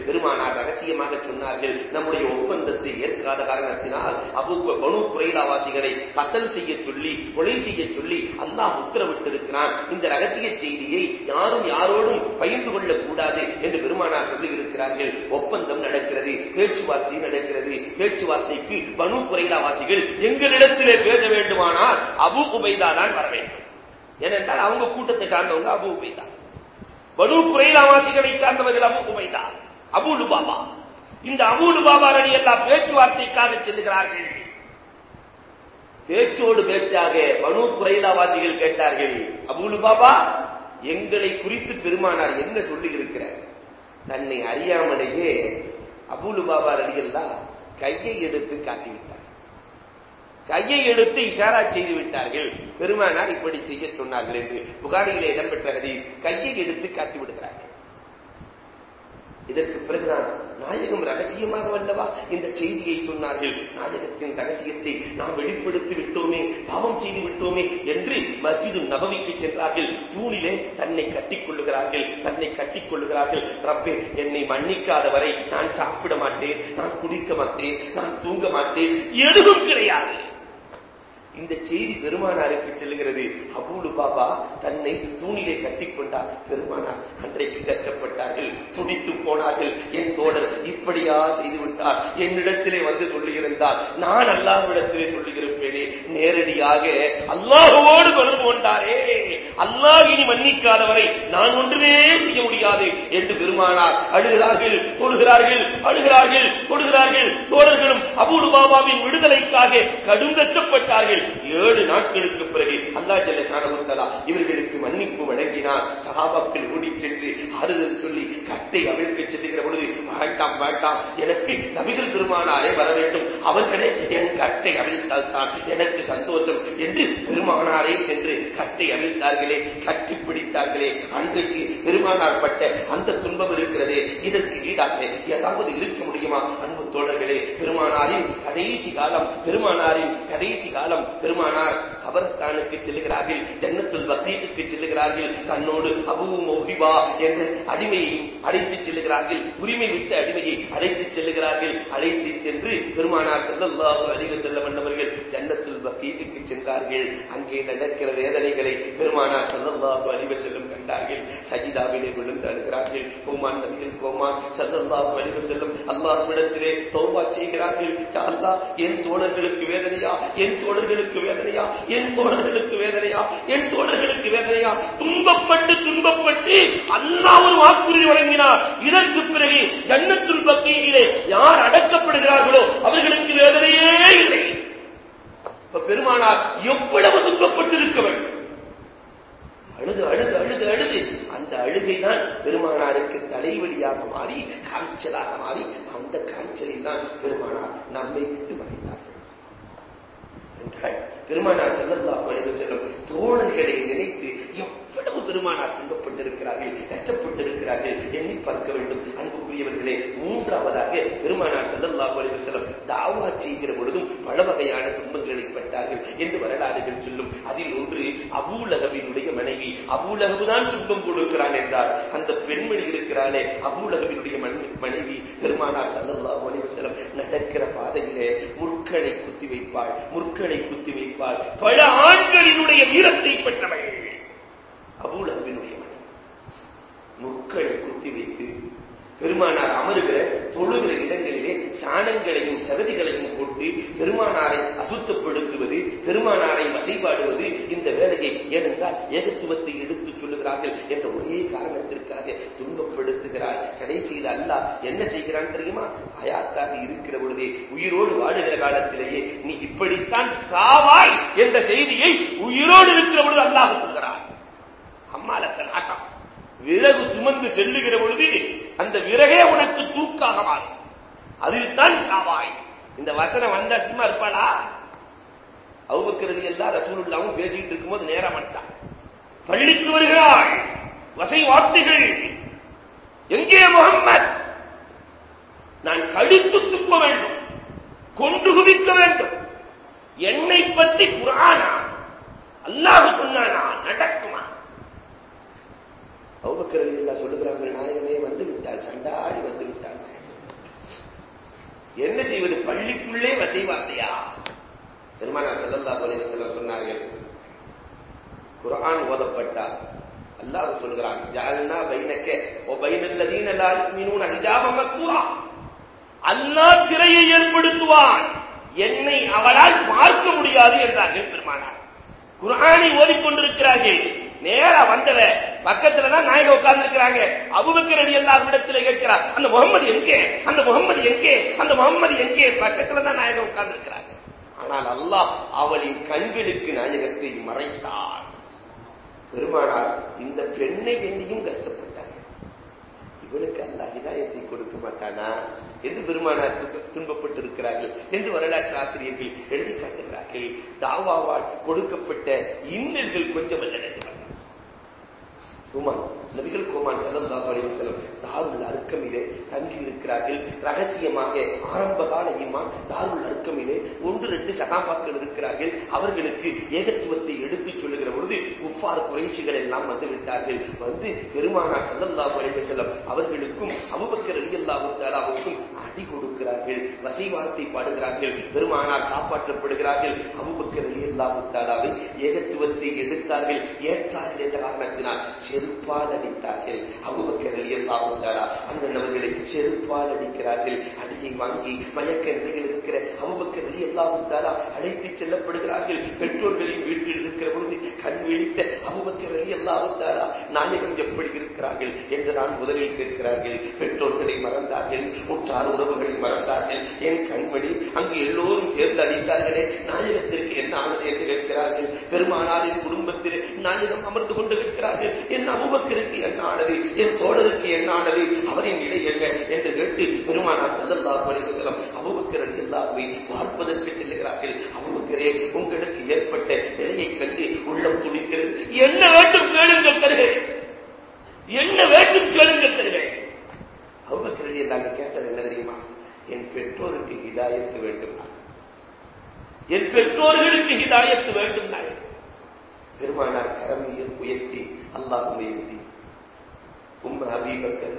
பெருமானார் ரகசியமாக சொன்னார்கள். நம்முடைய ஒப்பந்தத்தை ஏற்காத காரணத்தினால் அபூ பனு குறைலாவாசிகளை கத்தல் செய்ய சொல்லி கொலை செய்ய சொல்லி அல்லாஹ் உத்தரவிட்டிருக்கிறான். இந்த ரகசிய செய்தியை யாரும் யாரோடும் பகிர்ந்து கொள்ளக் கூடாது என்று பெருமானார் சொல்லி இருக்கிறார்கள் ஒப்பந்தம் நடக்கிறது பேச்சுவார்த்தை நடக்கிறது. பேச்சுவார்த்தைக்கு பனு குறைலாவாசிகள் எங்களிடத்திலே பேச வேண்டுமானால் அபு உபைதா தான் வர வேண்டும். ஏனென்றால் அவங்க கூட்டத்தை சார்ந்தவங்க அபு உபைதா. பனு குறைலாவாசிகளை சார்ந்தவர்கள் அபு உபைதா அபூலு பாபா இந்த அபூலு பாபா அடி எல்லாம் பேச்சுவார்த்தைக்காக செல்லுகிறார்கள். பேச்சோடு பேச்சாக பனு குறைலாவாசிகள் கேட்டார்கள் அபூலு பாபா எங்களை குறித்து பெருமானார் என்ன சொல்லி இருக்கிறார் தன்னை அறியாமலேயே அபூலு பாபா அடிகள்லாம் கையை எடுத்து காட்டிவிட்டார். கையை எடுத்து இஷாரா செய்து விட்டார்கள். பெருமானார் இப்படி செய்ய சொன்னார்கள் என்று புகாரியிலே இடம்பெற்ற ஹதி கையை எடுத்து காட்டி விடுகிறார்கள். இதற்கு பிறகுதான் நாயகம் ரகசியமாக வல்லவா இந்த செய்தியை சொன்னார்கள். நாயகத்தின் ரகசியத்தை நாம் வெளிப்படுத்தி விட்டோமே பாவம் செய்து விட்டோமே என்று மஸ்ஜிது நபவிக்கு சென்றார்கள். தூணிலே தன்னை கட்டிக் கொள்ளுகிறார்கள் தன்னை கட்டிக் கொள்ளுகிறார்கள். ரப்பே என்னை மன்னிக்காத வரை நான் சாப்பிட மாட்டேன் நான் குடிக்க மாட்டேன் நான் தூங்க மாட்டேன் எதுவும் கிடையாது. இந்த செய்தி பெருமானாருக்கு செல்கிறது அபூலு பாபா தன்னை தூணிலே கட்டிக்கொண்டார் பெருமானார் அன்றைக்கு கஷ்டப்பட்டார்கள் துடித்து போனார்கள். என் தோழர் இப்படியா செய்துவிட்டார். என்னிடத்திலே வந்து சொல்லுகிறார் நான் அல்லாஹ்விடத்திலே சொல்லுகிறேனே நேரடியாக அல்லாஹுவோடு தொடர்பு கொண்டாரே. அல்லாஹ் இனி மன்னிக்காதவரை நான் ஒன்றுமே செய்ய முடியாது என்று பெருமானார் அழுகிறார்கள் தொழுகிறார்கள் அழுகிறார்கள் தொழுகிறார்கள். தோழர்களும் அபூடு பாபாவின் விடுதலைக்காக கடும் கஷ்டப்பட்டார்கள் ஏழு நாட்களுக்கு பிறகு அல்லா ஜல்ல சாணமுத்தலா இவர்களுக்கு மன்னிப்பு வழங்கினார். சகாபாக்கள் ஓடி சென்று ஆறுதல் சொல்லி கட்டை அவிழ்க்க செல்லுகிற பொழுது வேண்டாம் வேண்டாம் எனக்கு நபிகள் பெருமானாரே வர வேண்டும். அவர்களே என் கட்டை அவிழ்த்தால் தான் எனக்கு சந்தோஷம். என்று பெருமானாரே சென்று கட்டை அவிழ்த்தார்களே கட்டி பிடித்தார்களே. அன்றைக்கு பெருமானார் பட்ட அந்த துன்பம் இருக்கிறதே இதற்கு ஈடாக ஏதாவது இருக்க முடியுமா? அன்பு தோழர்களே பெருமானாரின் கடைசி காலம் பெருமானாரின் கடைசி காலம் பெருமானார் கபரஸ்தானுக்கு செல்லுகிறார்கள் ஜன்னத்துல் வக்கீட்டுக்கு செல்லுகிறார்கள் தன்னோடு அபூ மௌஹிபா என்ற அடிமையையும் அழைத்து செல்லுகிறார்கள் உரிமை விட்ட அடிமையை அழைத்து செல்லுகிறார்கள் அழைத்து சென்று பெருமானார் செல்லல்லாஹு அழிவு செல்ல வந்தவர்கள் ஜன்னத்துல் வக்கீட்டுக்கு சென்றார்கள். அங்கே நடக்கிற வேதனைகளை பெருமானார் செல்லல்லாஹு அழிவு செல்லும் கண்டார்கள் சஜிதாவிலே விழுந்து அழுகிறார்கள். கோமான் நபிகள் கோமான் செல்லல்லாஹு அழிவு செல்லும் அல்லாஹ்விடத்திலே தௌபா செய்கிறார்கள் அல்லாஹ் என் தோழர்களுக்கு வேதனையா? என் தோழர்களுக்கு வேதனையா? என் தோழர்களுக்கு வேதனையா? என் தோழர்களுக்கு வேதனையா? துன்பப்பட்டு துன்பப்பட்டு அல்லா ஒரு வாக்குறுதி வழங்கினார். இதற்கு பிறகு ஜன்னத்துள் பக்தியிலே யார் அடக்கப்படுகிறார்களோ அவர்களுக்கு வேதனையே இல்லை. பெருமானார் எவ்வளவு துன்பப்பட்டிருக்க வேண்டும் அழுது அழுது அழுது அழுது அந்த அழுகைதான் பெருமானாருக்கு தலைவலியாக மாறி காய்ச்சலாக மாறி அந்த காய்ச்சலில் தான் பெருமானார் நம்மை விட்டு மறைந்தார்கள் என்றால் பெருமானார் செல்லல்லா அலைஹி செல்லும் தோழர்களை நினைத்து எவ்வளவு பெருமானார் துன்பப்பட்டிருக்கிறார்கள் கஷ்டப்பட்டிருக்கிறார்கள் இருக்கிறார்கள். எண்ணி பார்க்க வேண்டும். அன்புக்குரியவர்களே மூன்றாவதாக பெருமானார் செல்லல்லா அலைஹி செல்லும் தாவா செய்கிற பொழுதும் பல வகையான துன்பங்களை பட்டார்கள் என்று வரலாறுகள் சொல்லும். அதில் ஒன்று அபூலகவினுடைய மனைவி. அபூலகவு தான் துன்பம் கொடுக்கிறான் என்றார். அந்த பெண்மணி இருக்கிறாளே அபூலகவினுடைய மனைவி பெருமானார் சல்லல்லா அலைஹி செல்லம் நடக்கிற பாதையிலே முற்களை குத்தி வைப்பாள் முற்களை குத்தி வைப்பாள். பல ஆண்களினுடைய வீரத்தை பெற்றவள். அபூலகவினுடைய முக்களை குத்தி வைத்து பெருமானார் அமருகிற தொழுகிற இடங்களிலே சாணங்களையும் சகதிகளையும் கொட்டி பெருமானாரை அசுத்தப்படுத்துவது பெருமானாரை வசைபாடுவது இந்த வேலையை ஏனென்றால் ஏகத்துவத்தை எடுத்து சொல்லுகிறார்கள் என்ற ஒரே காரணத்திற்காக துன்பப்படுத்துகிறார் கடைசியில் அல்ல என்ன செய்கிறான் தெரியுமா? அயாத்தாக இருக்கிற பொழுதே உயிரோடு வாடுகிற காலத்திலேயே நீ இப்படித்தான் சாவாய் என்ற செய்தியை உயிரோடு இருக்கிற பொழுது அல்லாஹ் சொல்கிறார் அம்மாலத்தன் ஆட்டம். விலகு சுமந்து செல்லுகிற பொழுது அந்த விறகே உனக்கு தூக்காக மாறும். அதில்தான் சாவாய். இந்த வசனம் வந்தா சும்மா இருப்பாளா? அவுபக்கிறது எல்லாம் ரசூலுல்லாவும் பேசிட்டு இருக்கும்போது நேரம் வந்தான் பள்ளிக்கு வருகிறாள். வசை வார்த்தைகள். எங்கே முகம்மது? நான் கடித்து துப்ப வேண்டும். கொண்டு குவிக்க வேண்டும். என்னை பற்றி குரானா? அல்லாஹ் சொன்னானா? நடக்கும். அவுபக்கரவி எல்லாம் சொல்லுகிறார்கள் நாயகமே வந்து விட்டாள் சண்டாடி வந்து விட்டாள் என்ன செய்வது? பள்ளிக்குள்ளே வசை வார்த்தையா? பெருமானா செல்லல்லா தொலைவ செல்ல சொன்னார்கள் குரான் ஓதப்பட்டால் அல்லாஹ் சொல்கிறான் ஜால்னா பைனக்க ஓ பைனல்லதீன் அல்லா மீனூன் ஹிஜாபம் மஸ்தூரா. அல்லாஹ் திரையை ஏற்படுத்துவான். என்னை அவளால் பார்க்க முடியாது என்றார்கள் பெருமானார். குரானை ஓதிக்கொண்டிருக்கிறார்கள். நேரா வந்தவ. பக்கத்துல தான் நாயக உட்கார்ந்து இருக்கிறாங்க அபுபக்கர் அலி எல்லா இடத்துல கேட்கிறார் அந்த முகமது எங்கே? அந்த முகமது எங்கே? அந்த முகமது எங்கே? பக்கத்துல தான் நாயக உட்கார்ந்து இருக்கிறாங்க ஆனால் அல்லாஹ் அவளின் கண்களுக்கு நாயகத்தை மறைத்தார் பெருமானார் இந்த பெண்ணை எண்ணியும் கஷ்டப்பட்டார். இவளுக்கு அல்ல இதாயத்தை கொடுக்க மாட்டானா? என்று பெருமானார் துன்பப்பட்டிருக்கிறார்கள். என்று வரலாற்று ஆசிரியர்கள் எழுதி காட்டுகிறார்கள். தாவாவால் கொடுக்கப்பட்ட இன்னல்கள் கொஞ்சம் அல்ல குமான் நபிகள் கோமான் செல்லம் தொலைவு செல்லும் தாருள் அருக்கமிலே தங்கி இருக்கிறார்கள். ரகசியமாக ஆரம்பகால ஈமான் தாருள் அருக்கமிலே ஒன்று ரெண்டு சகாபாக்கள் இருக்கிறார்கள். அவர்களுக்கு ஏகத்துவத்தை எடுத்துச் சொல்லுகிற பொழுது உஃபார் குறைச்சிகள் எல்லாம் வந்து விட்டார்கள் வந்து பெருமானார் செல்லல்லா தொலைவு செல்லம் அவர்களுக்கும் அபுபக்கர் அலியல்லாஹு தாலாவுக்கும் அடி கொடுக்கிறார்கள். வசை வார்த்தை பாடுகிறார்கள். பெருமானார் காப்பாற்றப்படுகிறார்கள். அபுபக்கர் அலியல்லாஹு தாலாவை ஏகத்துவத்தை எடுத்தார்கள். ஏற்றார்கள் என்ற காரணத்தினால் செருப்பால் அடித்தார்கள். அபுபக்கர் அலியல்லாஹு தாலா அண்ணன் அவர்களை செருப்பால் அடிக்கிறார்கள். அடியை வாங்கி மயக்க நிலையில் இருக்கிற அபுபக்கர் அல்லாவும் தாலா அழைத்துச் செல்லப்படுகிறார்கள். பெற்றோர்களின் வீட்டில் இருக்கிற பொழுது கண் விழித்த அபுபக்கர் அலியல்லாஹு தாலா நாயகம் எப்படி இருக்கிறார்கள் என்று நான் முதலில் கேட்கிறார்கள். பெற்றோர்களை மறந்தார்கள் உற்றார் உறவுகளை மறந்தார்கள். என் கண்மணி அங்கு எல்லோரும் சேர்ந்து அடித்தார்களே நாயகத்திற்கு என்ன ஆனது என்று கேட்கிறார்கள். பெருமானாரின் குடும்பத்தில் நாயகம் அமர்ந்து கொண்டு கேட்கிறார்கள் என் அபுபக்கருக்கு என்ன ஆனது என் தோழருக்கு என்ன ஆனது அவரின் நிலை என்ன என்று கேட்டு பெருமானார் செல்லல்லா செல்லம் அபுபக்கர் எல்லாருமே பார்ப்பதற்கு செல்லுகிறார்கள். அபுபக்கரே உங்களுக்கு ஏற்பட்ட நிலையை கண்டு உள்ளம் துடிக்கிறது. என்ன வேண்டும் கேளுங்கள் தருகிறேன் என்ன வேண்டும் கேளுங்கள் தருகிறேன் அபுபக்கர் எல்லாங்க கேட்டது என்ன தெரியுமா? என் பெற்றோருக்கு ஹிதாயத்து வேண்டும் என் பெற்றோர்களுக்கு ஹிதாயத்து வேண்டும் நான் பெருமானார் கரமையில் உயர்த்தி அல்லாஹுமே எழுதி. உம்ம அபீபக்கர்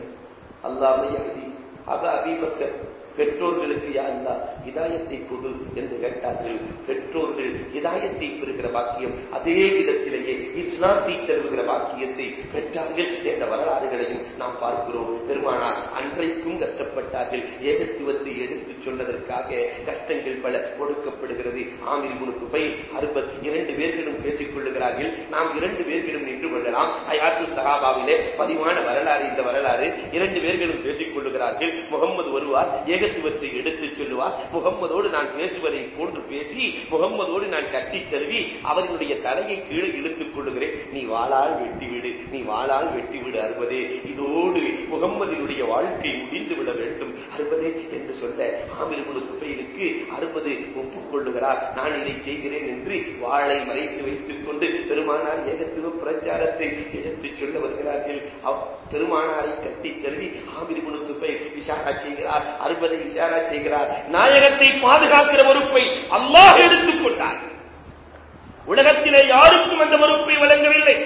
அல்லாமை எழுதி. அப அபீபக்கர் பெற்றோர்களுக்கு யா அல்லா இதாயத்தை கொடு என்று கேட்டார்கள். பெற்றோர்கள் இதாயத்தை பெறுகிற பாக்கியம் அதே விதத்திலேயே இஸ்லாத்தை தருகிற பாக்கியத்தை பெற்றார்கள் என்ற வரலாறுகளையும் நாம் பார்க்கிறோம். பெருமானார் அன்றைக்கும் கஷ்டப்பட்டார்கள். ஏகத்துவத்தை எடுத்து சொன்னதற்காக கஷ்டங்கள் பல கொடுக்கப்படுகிறது. ஆமிர் குணு துபை அறுபத் இரண்டு பேர்களும் பேசிக் கொள்ளுகிறார்கள். நாம் இரண்டு பேர்களும் நின்று கொள்ளலாம். அயாத்து சகாபாவிலே பதிவான வரலாறு. இந்த வரலாறு இரண்டு பேர்களும் பேசிக் கொள்ளுகிறார்கள். முகமது வருவார் ஏக ஏகத்துவத்தை எடுத்துச் சொல்லுவார். முகம்மதோடு நான் பேசுவதை போன்று பேசி முகம்மதோடு நான் கட்டி தழுவி அவர்களுடைய தலையை கீழே இழுத்துக் கொள்ளுகிறேன். நீ வாளால் வெட்டிவிடு நீ வாளால் வெட்டிவிடு அறுபதே. இதோடு முகம்மதினுடைய வாழ்க்கை முடிந்துவிட வேண்டும். அறுபதே என்று சொல்ல ஆமிர் குழு துப்பையிலுக்கு அறுபது ஒப்புக்கொள்ளுகிறார். நான் இதை செய்கிறேன் என்று வாளை மறைத்து வைத்துக் கொண்டு பெருமானார் ஏகத்துவ பிரச்சாரத்தை எடுத்துச் சொல்ல வருகிறார்கள். பெருமானாரை கட்டி தழுவி ஆமிர் குழு துப்பை செய்கிறார். அறுபது என்பதை இஷாரா செய்கிறார். நாயகத்தை பாதுகாக்கிற பொறுப்பை அல்லாஹ் எடுத்துக் கொண்டார். உலகத்திலே யாருக்கும் அந்த பொறுப்பை வழங்கவில்லை.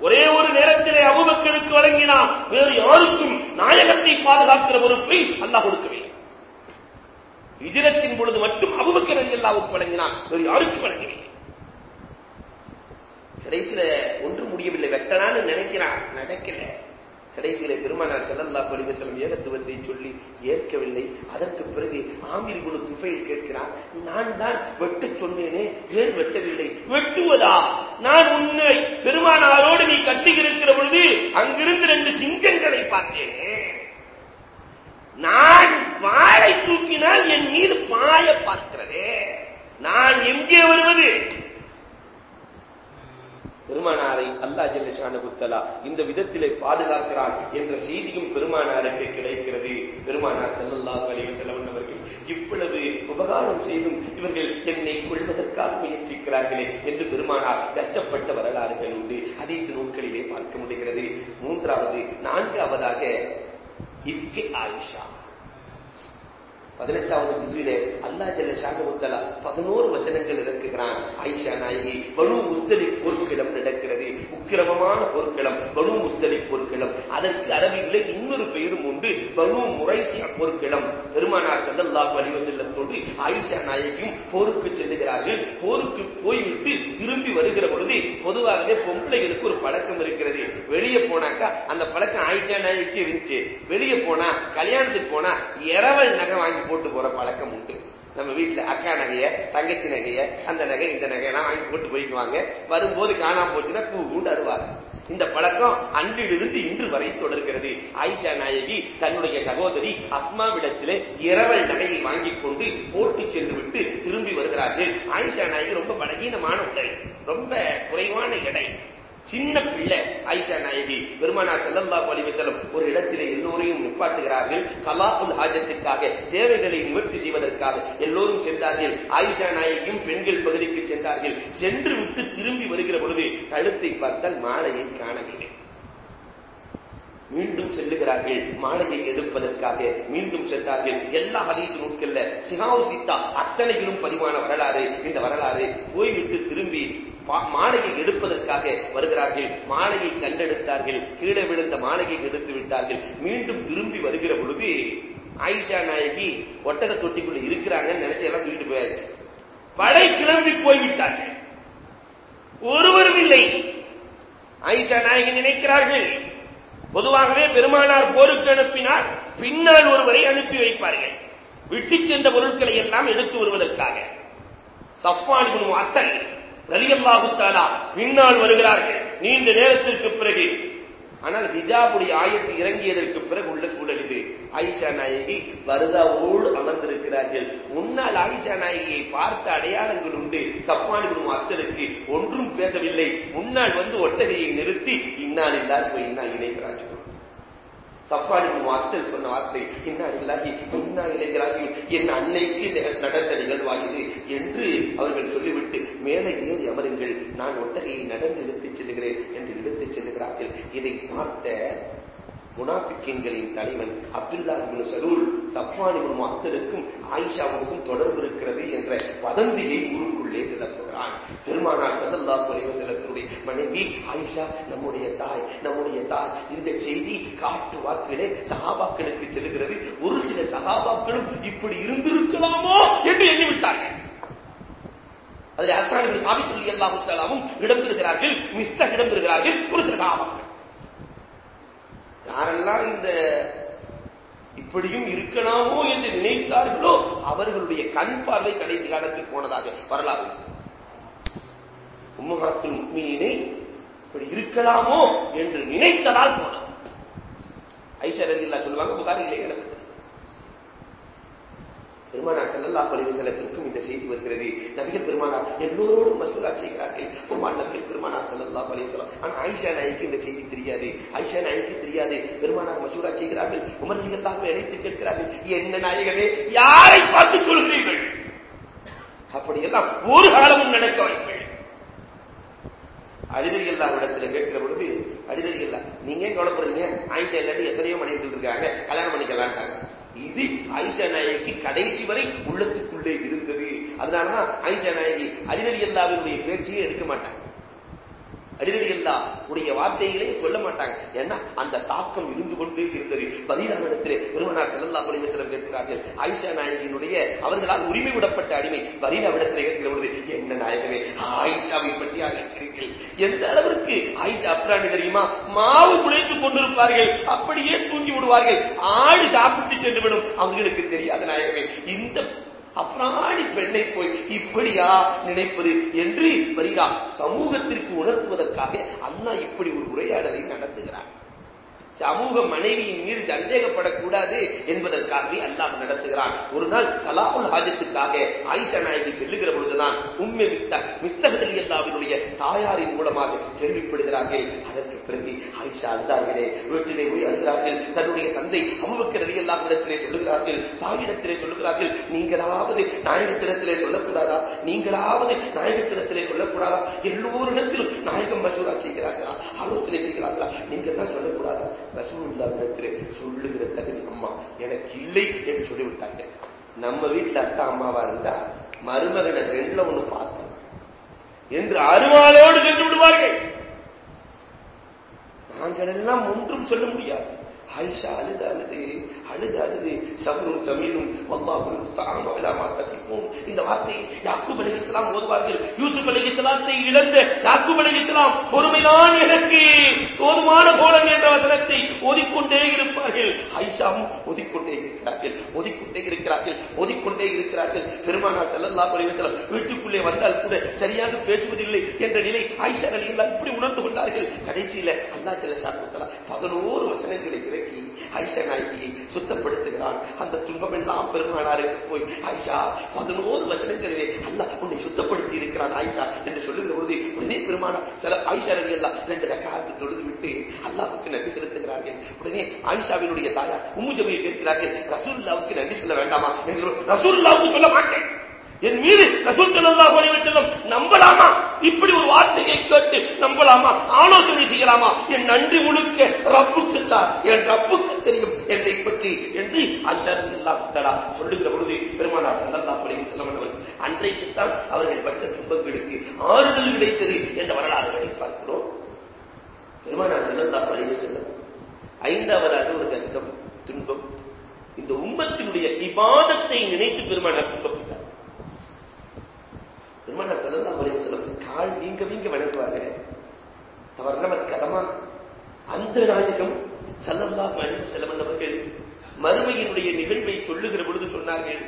ஒரே ஒரு நேரத்திலே அபுபக்கருக்கு வழங்கினார் வேறு யாருக்கும் நாயகத்தை பாதுகாக்கிற பொறுப்பை அல்லாஹ் கொடுக்கவில்லை. இஜரத்தின் பொழுது மட்டும் அபுபக்கர் அல்லாவுக்கு வழங்கினார் வேறு யாருக்கும் வழங்கவில்லை. கடைசியில ஒன்று முடியவில்லை. வெட்டலான்னு நினைக்கிறான் நடக்கல. கடைசியில பெருமானார் செல்லல்லா பலிவசலம் ஏகத்துவத்தை சொல்லி ஏற்கவில்லை. அதற்கு பிறகு ஆமீர் குழு துஃபைல் கேட்கிறான் நான் தான் வெட்ட சொன்னேனே ஏன் வெட்டவில்லை? வெட்டுவதா? நான் உன்னை பெருமானாரோடு நீ கட்டி பொழுது அங்கிருந்து ரெண்டு சிங்கங்களை பார்த்தேனே. நான் வாழை தூக்கினால் என் மீது பாய பார்க்கிறதே. நான் எங்கே வருவது? பெருமானாரை அல்லா ஜெல்லஷான புத்தலா இந்த விதத்திலே பாதுகாக்கிறான் என்ற செய்தியும் பெருமானாருக்கு கிடைக்கிறது. பெருமானார் செல்லல்லா வலிவு செல்லவண்ணவர்கள் இவ்வளவு உபகாரம் செய்தும் இவர்கள் என்னை கொள்வதற்காக முயற்சிக்கிறார்களே என்று பெருமானார் கஷ்டப்பட்ட வரலாறுகள் உண்டு. அதீச நூல்களிலே பார்க்க முடிகிறது. மூன்றாவது நான்காவதாக இக்கே ஆயிஷா. பதினெட்டாவது திசிலே அல்லா ஜல்ல ஷாகமுத்தலா பதினோரு வசனங்கள் இறக்குகிறான் ஐஷா நாயகி வலு முஸ்தலி போர்க்களம் நடக்கிறது. உக்கிரமமான போர்க்களம். வலு முஸ்தலி போர்க்களம். அதற்கு அரபியிலே இன்னொரு பெயரும் உண்டு. வலு முறைசியா போர்க்களம். பெருமானார் செல்லல்லாஹு வலிவ செல்லத்தோடு ஆயிஷா நாயகியும் போருக்கு செல்லுகிறார்கள். போருக்கு போய்விட்டு திரும்பி வருகிற பொழுது பொதுவாகவே பொம்பளைகளுக்கு ஒரு பழக்கம் இருக்கிறது. வெளியே போனாக்கா அந்த பழக்கம் ஆயிஷா நாயகி இருந்துச்சு. வெளியே போனா கல்யாணத்துக்கு போனா இரவல் நகை வாங்கி போட்டு போற பழக்கம் உண்டு. நம்ம வீட்டுல அக்கா நகைய தங்கச்சி நகைய அந்த நகை இந்த நகையெல்லாம் வாங்கி போட்டு போய்க்குவாங்க. வரும்போது காணாம போச்சுன்னா பூ கூண்டு அருவாங்க. இந்த பழக்கம் அன்றிலிருந்து இன்று வரை தொடர்கிறது. ஆயிஷா நாயகி தன்னுடைய சகோதரி அஸ்மாவிடத்திலே இரவல் நகையை வாங்கிக் கொண்டு போட்டு சென்று விட்டு திரும்பி வருகிறார்கள். ஆயிஷா நாயகி ரொம்ப பலகீனமான உடல் ரொம்ப குறைவான எடை. சின்ன பிள்ளை ஐஷா நாயகி பெருமானார் செல்லல்லா அலைஹி ஒரு இடத்திலே எல்லோரையும் நிப்பாட்டுகிறார்கள். கலாபுல் ஹாஜத்திற்காக தேவைகளை நிவர்த்தி செய்வதற்காக எல்லோரும் சென்றார்கள். ஆயிஷா நாயகியும் பெண்கள் பகுதிக்கு சென்றார்கள். சென்று விட்டு திரும்பி வருகிற பொழுது கழுத்தை பார்த்தால் மாலையை காணவில்லை. மீண்டும் செல்லுகிறார்கள். மாலையை எடுப்பதற்காக மீண்டும் சென்றார்கள். எல்லா ஹதீஸ் நூட்கள்ல சிகாவு சித்தா அத்தனையிலும் பதிவான வரலாறு. இந்த வரலாறு போய்விட்டு திரும்பி மாலையை எடுப்பதற்காக வருகிறார்கள். மாலையை கண்டெடுத்தார்கள். கீழே விழுந்த மாலையை எடுத்து விட்டார்கள். மீண்டும் திரும்பி வருகிற பொழுது ஆயிஷா நாயகி ஒட்டக தொட்டிக்குள்ள இருக்கிறாங்கன்னு நினைச்சு எல்லாம் வீட்டு போயாச்சு. படை கிளம்பி போய்விட்டார்கள். ஒருவரும் இல்லை. ஆயிஷா நாயகி நினைக்கிறார்கள் பொதுவாகவே பெருமானார் போருக்கு அனுப்பினார் பின்னால் ஒருவரை அனுப்பி வைப்பார்கள். விட்டு சென்ற பொருட்களை எல்லாம் எடுத்து வருவதற்காக. சஃப்வான் அத்தல் ரலியல்லாஹுத்தாலா பின்னால் வருகிறார்கள். நீண்ட நேரத்திற்கு பிறகு. ஆனால் ஹிஜாபுடைய ஆயத்து இறங்கியதற்கு பிறகு உள்ள சூழல் இது. ஆயிஷா நாயகி வருதாவோடு அமர்ந்திருக்கிறார்கள். முன்னால் ஆயிஷா நாயகியை பார்த்த அடையாளங்கள் உண்டு. சப்பானி குடும்பம் அத்தனுக்கு ஒன்றும் பேசவில்லை. முன்னால் வந்து ஒட்டகையை நிறுத்தி இன்னால் இல்லாத இன்னா இணைகிறார்கள் சஃபானின் அத்தல் சொன்ன வார்த்தை இன்னா இல்லாகி இன்னா இளைஞராகி என் அன்னைக்கு நடந்த நிகழ்வாயுது என்று அவர்கள் சொல்லிவிட்டு மேலே ஏறி அமருங்கள் நான் ஒட்டகையை நடந்து இழுத்துச் செல்கிறேன் என்று இழுத்துச் செல்கிறார்கள் இதை பார்த்த முனாபிக்கின்களின் தலைவன் அப்துல்லாஹிபின் சலூல் சஃப்வானிபின் இப்னு ஆயிஷாவுக்கும் தொடர்பு இருக்கிறது என்ற வதந்தியை ஊருக்குள்ளே கிளப்புகிறான் பெருமானார் ஸல்லல்லாஹு அலைஹி வஸல்லத்தினுடைய மனைவி ஆயிஷா நம்முடைய தாய் நம்முடைய தாய் இந்த செய்தி காட்டு வாக்கிலே சகாபாக்களுக்கு செல்கிறது ஒரு சில சகாபாக்களும் இப்படி இருந்திருக்கலாமோ? என்று எண்ணிவிட்டார்கள். அதில் ஹசான் இப்னு எல்லா ரலியல்லாஹு இடம்பெறுகிறார்கள் மிஸ்தக் இடம்பெறுகிறார்கள் ஒரு சில சகாபாக்கள் யாரெல்லாம் இந்த இப்படியும் இருக்கலாமோ என்று நினைத்தார்களோ அவர்களுடைய கண் பார்வை கடைசி காலத்தில் போனதாக வரலாறு. உம்மகாத்துல் உண்மையினை இப்படி இருக்கலாமோ என்று நினைத்ததால் போனது. ஐஷா ரலில்லா சொல்லுவாங்க புகாரிலே கிடந்தது பெருமானார் செல்லல்லா பழிவு செல்லத்திற்கும் இந்த செய்தி வருகிறது. நபிகள் பெருமானார் எல்லோரோடும் மசூலா செய்கிறார்கள் பெருமாள் பெருமானார் செல்லல்லா பழிவு செல்லம் ஆனா ஐஷா நாய்க்கு இந்த செய்தி தெரியாது. ஐஷா நாய்க்கு தெரியாது. பெருமானார் மசூலா செய்கிறார்கள். உமர் எல்லாமே அழைத்து கேட்கிறார்கள். என்ன நாயகமே யாரை பார்த்து சொல்கிறீர்கள்? அப்படியெல்லாம் ஒரு காலமும் நடக்க வைப்பேன் அடிதடி இடத்துல கேட்கிற பொழுது அடிதடி இல்லா நீங்க கவலைப்படுறீங்க? ஆயிஷா இல்லாட்டி எத்தனையோ மனைவிகள் இருக்காங்க. கல்யாணம் பண்ணிக்கலான்ட்டாங்க இது ஆயிஷா நாயகி கடைசி வரை உள்ளத்துக்குள்ளே இருந்தது. அதனாலதான் ஆயிஷா நாயகி அலிரலி அல்லாவினுடைய பேச்சையே எடுக்க மாட்டாங்க அடிதடி அல்லா உடைய வார்த்தைகளே சொல்ல மாட்டாங்க. ஏன்னா அந்த தாக்கம் இருந்து கொண்டே இருந்தது. பரீராவிடத்திலே பெருமனார் செல்லல்லா குறைவு செல்லம் கேட்கிறார்கள் ஆயிஷா நாயகியினுடைய அவர்களால் உரிமை விடப்பட்ட அடிமை பரீராவிடத்திலே கேட்கிற பொழுது என்ன நாயகமே ஆயிஷாவை பற்றியா கேட்கிறீர்கள் எந்த அளவிற்கு ஆயிஷா அப்ராணி தெரியுமா? மாவு குழைத்துக் கொண்டிருப்பார்கள். அப்படியே தூங்கி விடுவார்கள். ஆடு சாப்பிட்டு சென்று விடும். அவர்களுக்கு தெரியாத நாயகமே இந்த அப்ராணி பெண்ணை போய் இப்படியா நினைப்பது என்று வருகிறார் சமூகத்திற்கு உணர்த்துவதற்காக அல்லாஹ் இப்படி ஒரு உரையாடலை நடத்துகிறார் சமூக மனைவியின் மீது சந்தேகப்படக்கூடாது என்பதற்காகவே அல்லாஹ் நடத்துகிறான். ஒரு நாள் கலாவுல் ஹாஜத்துக்காக ஆயிஷா நாயகி செல்லுகிற பொழுதுதான் உண்மை மிஸ்த மிஸ்தகதலி அல்லாவினுடைய தாயாரின் மூலமாக கேள்விப்படுகிறார்கள். அதற்கு பிறகு ஆயிஷா அழுதார்களே வீட்டிலே போய் அழுகிறார்கள். தன்னுடைய தந்தை அபுபக்கர் அலி அல்லாவிடத்திலே சொல்லுகிறார்கள் தாயிடத்திலே சொல்லுகிறார்கள் நீங்களாவது நாயகத்திடத்திலே சொல்லக்கூடாதா? நீங்களாவது நாயகத்திடத்திலே சொல்லக்கூடாதா? எல்லோரிடத்திலும் நாயகம் மசூரா செய்கிறார்களா? ஆலோசனை செய்கிறார்களா? நீங்க தான் சொல்லக்கூடாதா? ரசூலுல்லாவிடத்திலே சொல்லுகிற தகுதி அம்மா எனக்கு இல்லை என்று சொல்லிவிட்டாங்க. நம்ம வீட்டுல அத்தா அம்மாவா இருந்தா மருமகனை ரெண்டுல ஒண்ணு பார்த்தோம் என்று அருவாளோடு சென்று விடுவார்கள். நாங்கள் எல்லாம் ஒன்றும் சொல்ல முடியாது. ஆயிஷா அழுது அழுது அழுது அழுது. சபரும் சமீரும் வல்லாஹுல் முஸ்தஆன் வலா இந்த வார்த்தையை யாக்கூப் அலைஹிஸ்ஸலாம் ஓதுவார்கள். யூசுப் அலைஹிஸ்ஸலாத்தை இழந்த யாக்கூப் அலைஹிஸ்ஸலாம் பொறுமைதான் எனக்கு. போதுமான கோலம் என்ற வசனத்தை ஓதிக்கொண்டே இருப்பார்கள். ஆயிஷாவும் ஓதிக்கொண்டே இருக்கிறார்கள். ஓதிக்கொண்டே இருக்கிறார்கள். ஓதிக்கொண்டே இருக்கிறார்கள். பெருமானார் செல்லல்லா அலைஹி வீட்டுக்குள்ளே வந்தால் கூட சரியாக பேசுவதில்லை என்ற நிலை ஆயிஷா ரலியல்லாஹு இப்படி உணர்ந்து கொண்டார்கள். கடைசியில அல்லா ஜல்ல ஷானு பதினோரு வசனங்களை ஐஷா நாயகியை சுத்தப்படுத்துகிறான். அந்த துன்பம் எல்லாம் பெருமானாருக்கு போய் ஐஷா பதினோரு வசனங்களிலே அல்ல உன்னை சுத்தப்படுத்தி இருக்கிறான் ஆயிஷா என்று சொல்லுகிற பொழுது உடனே பெருமானார் சில ஆயிஷா ரவி எல்லாம் ரெண்டு ரக்காத்து தொழுது விட்டு அல்லாவுக்கு நன்றி செலுத்துகிறார்கள். உடனே ஆயிஷாவினுடைய தாயார் உம்மு கேட்கிறார்கள் ரசூல்லாவுக்கு நன்றி சொல்ல வேண்டாமா? என்று ரசூல்லாவுக்கு சொல்ல மாட்டேன். என் மீது ரசூல் சல்லாஹ் அலைஹி வஸல்லம் நம்பலாமா? இப்படி ஒரு வார்த்தையை கேட்டு நம்பலாமா? ஆலோசனை செய்யலாமா? என் நன்றி முழுக்க ரப்புக்கு தான் என் ரப்புக்கு தெரியும் என்னை பற்றி என்று ஆயிஷா ரலியல்லாஹு தஆலா சொல்லுகிற பொழுது பெருமானார் ஸல்லல்லாஹு அலைஹி வஸல்லம் அவர்கள் அன்றைக்குத்தான் அவர்கள் பட்ட துன்பங்களுக்கு ஆறுதல் கிடைத்தது என்ற வரலாறுகளை பார்க்கிறோம். பெருமானார் ஸல்லல்லாஹு அலைஹி வஸல்லம் ஐந்தாவதாக ஒரு கஷ்டம் துன்பம். இந்த உம்மத்தினுடைய இபாதத்தை நினைத்து பெருமானார் துன்பம். பெருமானார் ஸல்லல்லாஹு அலைஹி வஸல்லம் கால் வீங்க வீங்க வணங்குவாங்க. தவறுனவர் கதமா? அந்த நாயகம் ஸல்லல்லாஹு அலைஹி வஸல்லம் அவர்கள் மறுமையினுடைய நிகழ்வை சொல்லுகிற பொழுது சொன்னார்கள்.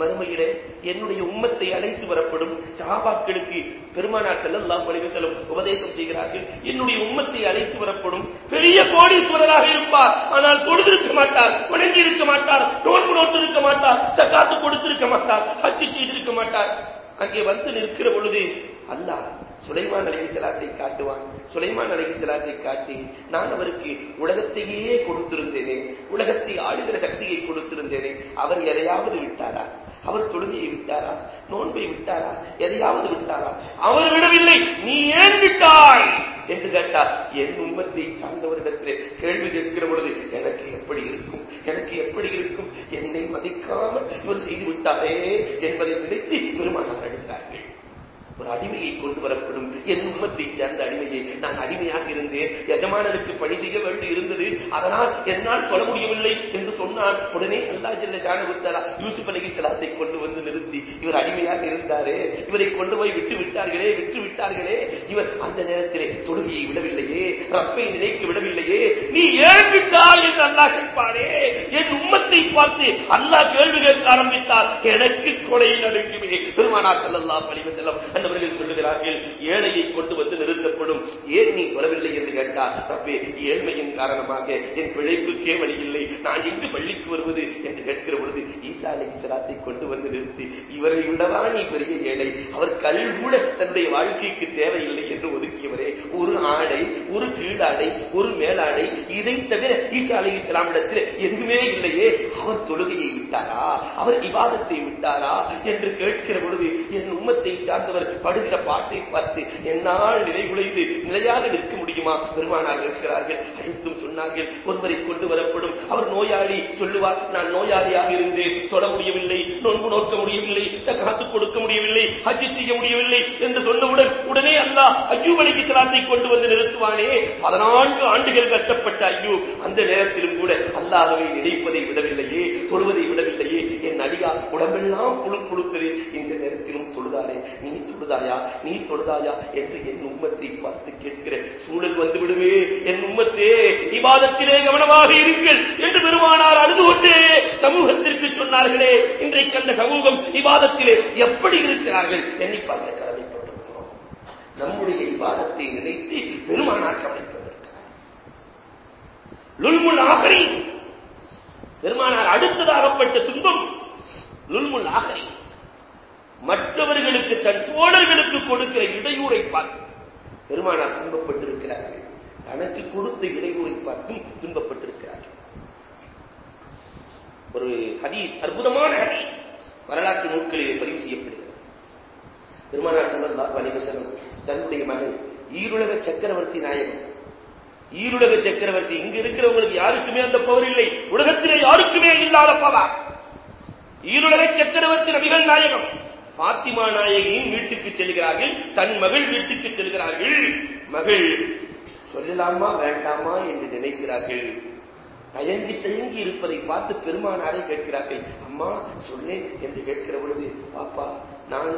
மறுமையிட என்னுடைய உம்மத்தை அழைத்து வரப்படும் சாபாக்களுக்கு பெருமானார் ஸல்லல்லாஹு வழிவு செல்லும் உபதேசம் செய்கிறார்கள். என்னுடைய உம்மத்தை அழைத்து வரப்படும் பெரிய கோடீஸ்வரராக இருப்பார். ஆனால் தொழுதிருக்க மாட்டார் வணங்கி இருக்க மாட்டார் நோன்பு நோட்டு இருக்க மாட்டார் சக்காத்து கொடுத்திருக்க மாட்டார் ஹத்தி செய்திருக்க மாட்டார். அங்கே வந்து நிற்கிற பொழுது அல்லாஹ் சுலைமான் அலைஹி செலாத்தை காட்டுவான். சுலைமான் அலைஹி செலாத்தை காட்டி நான் அவருக்கு உலகத்தையே கொடுத்திருந்தேனே உலகத்தை ஆளுகிற சக்தியை கொடுத்திருந்தேனே அவர் எதையாவது விட்டாரா? அவர் தொழுகையை விட்டாரா? நோன்பை விட்டாரா? எதையாவது விட்டாரா? அவர் விடவில்லை நீ ஏன் விட்டாய்? என்று கேட்டார். என் உண்மத்தை சார்ந்தவரிடத்திலே கேள்வி கேட்கிற பொழுது எனக்கு எப்படி இருக்கும்? எனக்கு எப்படி இருக்கும்? என் மதிக்காமல் இவர் செய்து விட்டாரே என்பதை நினைத்து பெருமானார் அழுகிறார்கள் ஒரு அடிமையை கொண்டு வரப்படும் என் உண்மத்தை சேர்ந்த அடிமையை அடிமையாக இருந்தேன் எஜமானருக்கு பணி செய்ய வேண்டி இருந்தது. அதனால் என்னால் சொல்ல முடியவில்லை என்று சொன்னான். உடனே அல்லா ஜெல்ல ஷானபுத்தலா யூசுப் அலகி சலாத்தை கொண்டு வந்து நிறுத்தி இவர் அடிமையாக இருந்தாரே இவரை கொண்டு போய் விட்டு விட்டார்களே விட்டு விட்டார்களே இவர் அந்த நேரத்திலே தொழுகையை விடவில்லையே ரப்பை நினைக்க விடவில்லையே நீ ஏன் விட்டாய் என்று அல்லாஹ் கேட்பானே. என் உம்மத்தை பார்த்து அல்லாஹ் கேள்வி கேட்க ஆரம்பித்தார். எனக்கு கொலை நடுங்குமே. பெருமானார் செல்லல்லா அலைஹி செல்லம் அந்தவர்கள் சொல்லுகிறார்கள் ஏழையை கொண்டு வந்து நிறுத்தப்படும். ஏன் நீ வரவில்லை என்று கேட்டார் ரப்பே ஏழ்மையின் காரணமாக என் பிழைப்புக்கே வழி இல்லை நான் எங்கு பள்ளிக்கு வருவது? என்று கேட்கிற பொழுது ஈசா அலைஹிஸ்ஸலாத்தை கொண்டு வந்து நிறுத்தி இவரை விடவா நீ பெரிய ஏழை? அவர் கல் கூட தன்னுடைய வாழ்க்கைக்கு தேவையில்லை என்று ஒதுக்கியவரே ஒரு ஆடை ஒரு கீழாடை ஒரு மேலாடை இதை தவிர ஈசா அலி இஸ்லாமிடத்தில் எதுவுமே இல்லையே. அவர் தொழுகையை விட்டாரா? அவர் விவாதத்தை விட்டாரா? என்று கேட்கிற பொழுது என் உம்மத்தை சார்ந்தவர் படுகிற பாட்டை பார்த்து என்னால் நிலை நிலையாக நிற்க முடியுமா? பெருமானார் இருக்கிறார்கள் அடுத்தும் சொன்னார்கள் ஒருவரை கொண்டு வரப்படும். அவர் நோயாளி சொல்லுவார் நான் நோயாளியாக இருந்தேன் தொட முடியவில்லை நோன்பு நோக்க முடியவில்லை காத்து கொடுக்க முடியவில்லை ஹஜ்ஜி செய்ய முடியவில்லை என்று சொன்னவுடன் உடனே அல்லாஹ் அய்யூப் அலி இஸ்லாத்தை கொண்டு வந்து நிறுத்துவானே. பதினான்கு ஆண்டுகள் கட்டப்பட்ட ஐயூப் அந்த நேரத்திலும் கூட அல்லாஹவை நினைப்பதை விடவில்லையே தொழுவதை விடவில்லையே. என் அடியா உடம்பெல்லாம் புழு புழுக்கிறது இந்த நேரத்திலும் தொழுதாரே. நீ தொழுதாயா? நீ தொழுதாயா? என்று என் உம்மத்தை பார்த்து கேட்கிற சூழல் வந்து விடுமே என் உம்மத்தே இவாதத்திலே கவனமாக இருங்கள் என்று பெருமானார் அழுது கொண்டே சமூகத்திற்கு சொன்னார்களே இன்றைக்கு அந்த சமூகம் இவாதத்திலே எப்படி இருக்கிறார்கள்? எண்ணி பார்க்க கடமைப்பட்டிருக்கிறோம் நம்முடைய இவாதத்தை நினைத்து பெருமானார் கவலைப்பட்டிருக்கிறார் லுல்முல் ஆகரி பெருமானார் அடுத்ததாகப்பட்ட துன்பம் லுல்முல் ஆகரி மற்றவர்களுக்கு தன் தோழர்களுக்கு கொடுக்கிற இடையூரை பார்த்து பெருமானார் துன்பப்பட்டிருக்கிறார்கள். தனக்கு கொடுத்த இடையூரை பார்த்தும் துன்பப்பட்டிருக்கிறார்கள். ஒரு ஹதீஸ் அற்புதமான ஹதீஸ். வரலாற்று நூல்களிலே பதிவு செய்யப்படுகிறது. பெருமானார் செல்லல்லா வலிவசனம் தன்னுடைய மகன் ஈருலக சக்கரவர்த்தி நாயகம். ஈருலக சக்கரவர்த்தி இங்க இருக்கிறவங்களுக்கு யாருக்குமே அந்த பவர் இல்லை. உலகத்திலே யாருக்குமே இல்லாத பவர் ஈருலக சக்கரவர்த்தி நபிகள் நாயகம். பாத்திமா நாயகியின் வீட்டுக்கு செல்கிறார்கள் தன் மகள் வீட்டுக்கு செல்கிறார்கள். மகள் சொல்லலாமா வேண்டாமா என்று நினைக்கிறார்கள். தயங்கி தயங்கி இருப்பதை பார்த்து பெருமானாரை கேட்கிறார்கள் அம்மா சொல்லேன் என்று கேட்கிற பொழுது பாப்பா நான்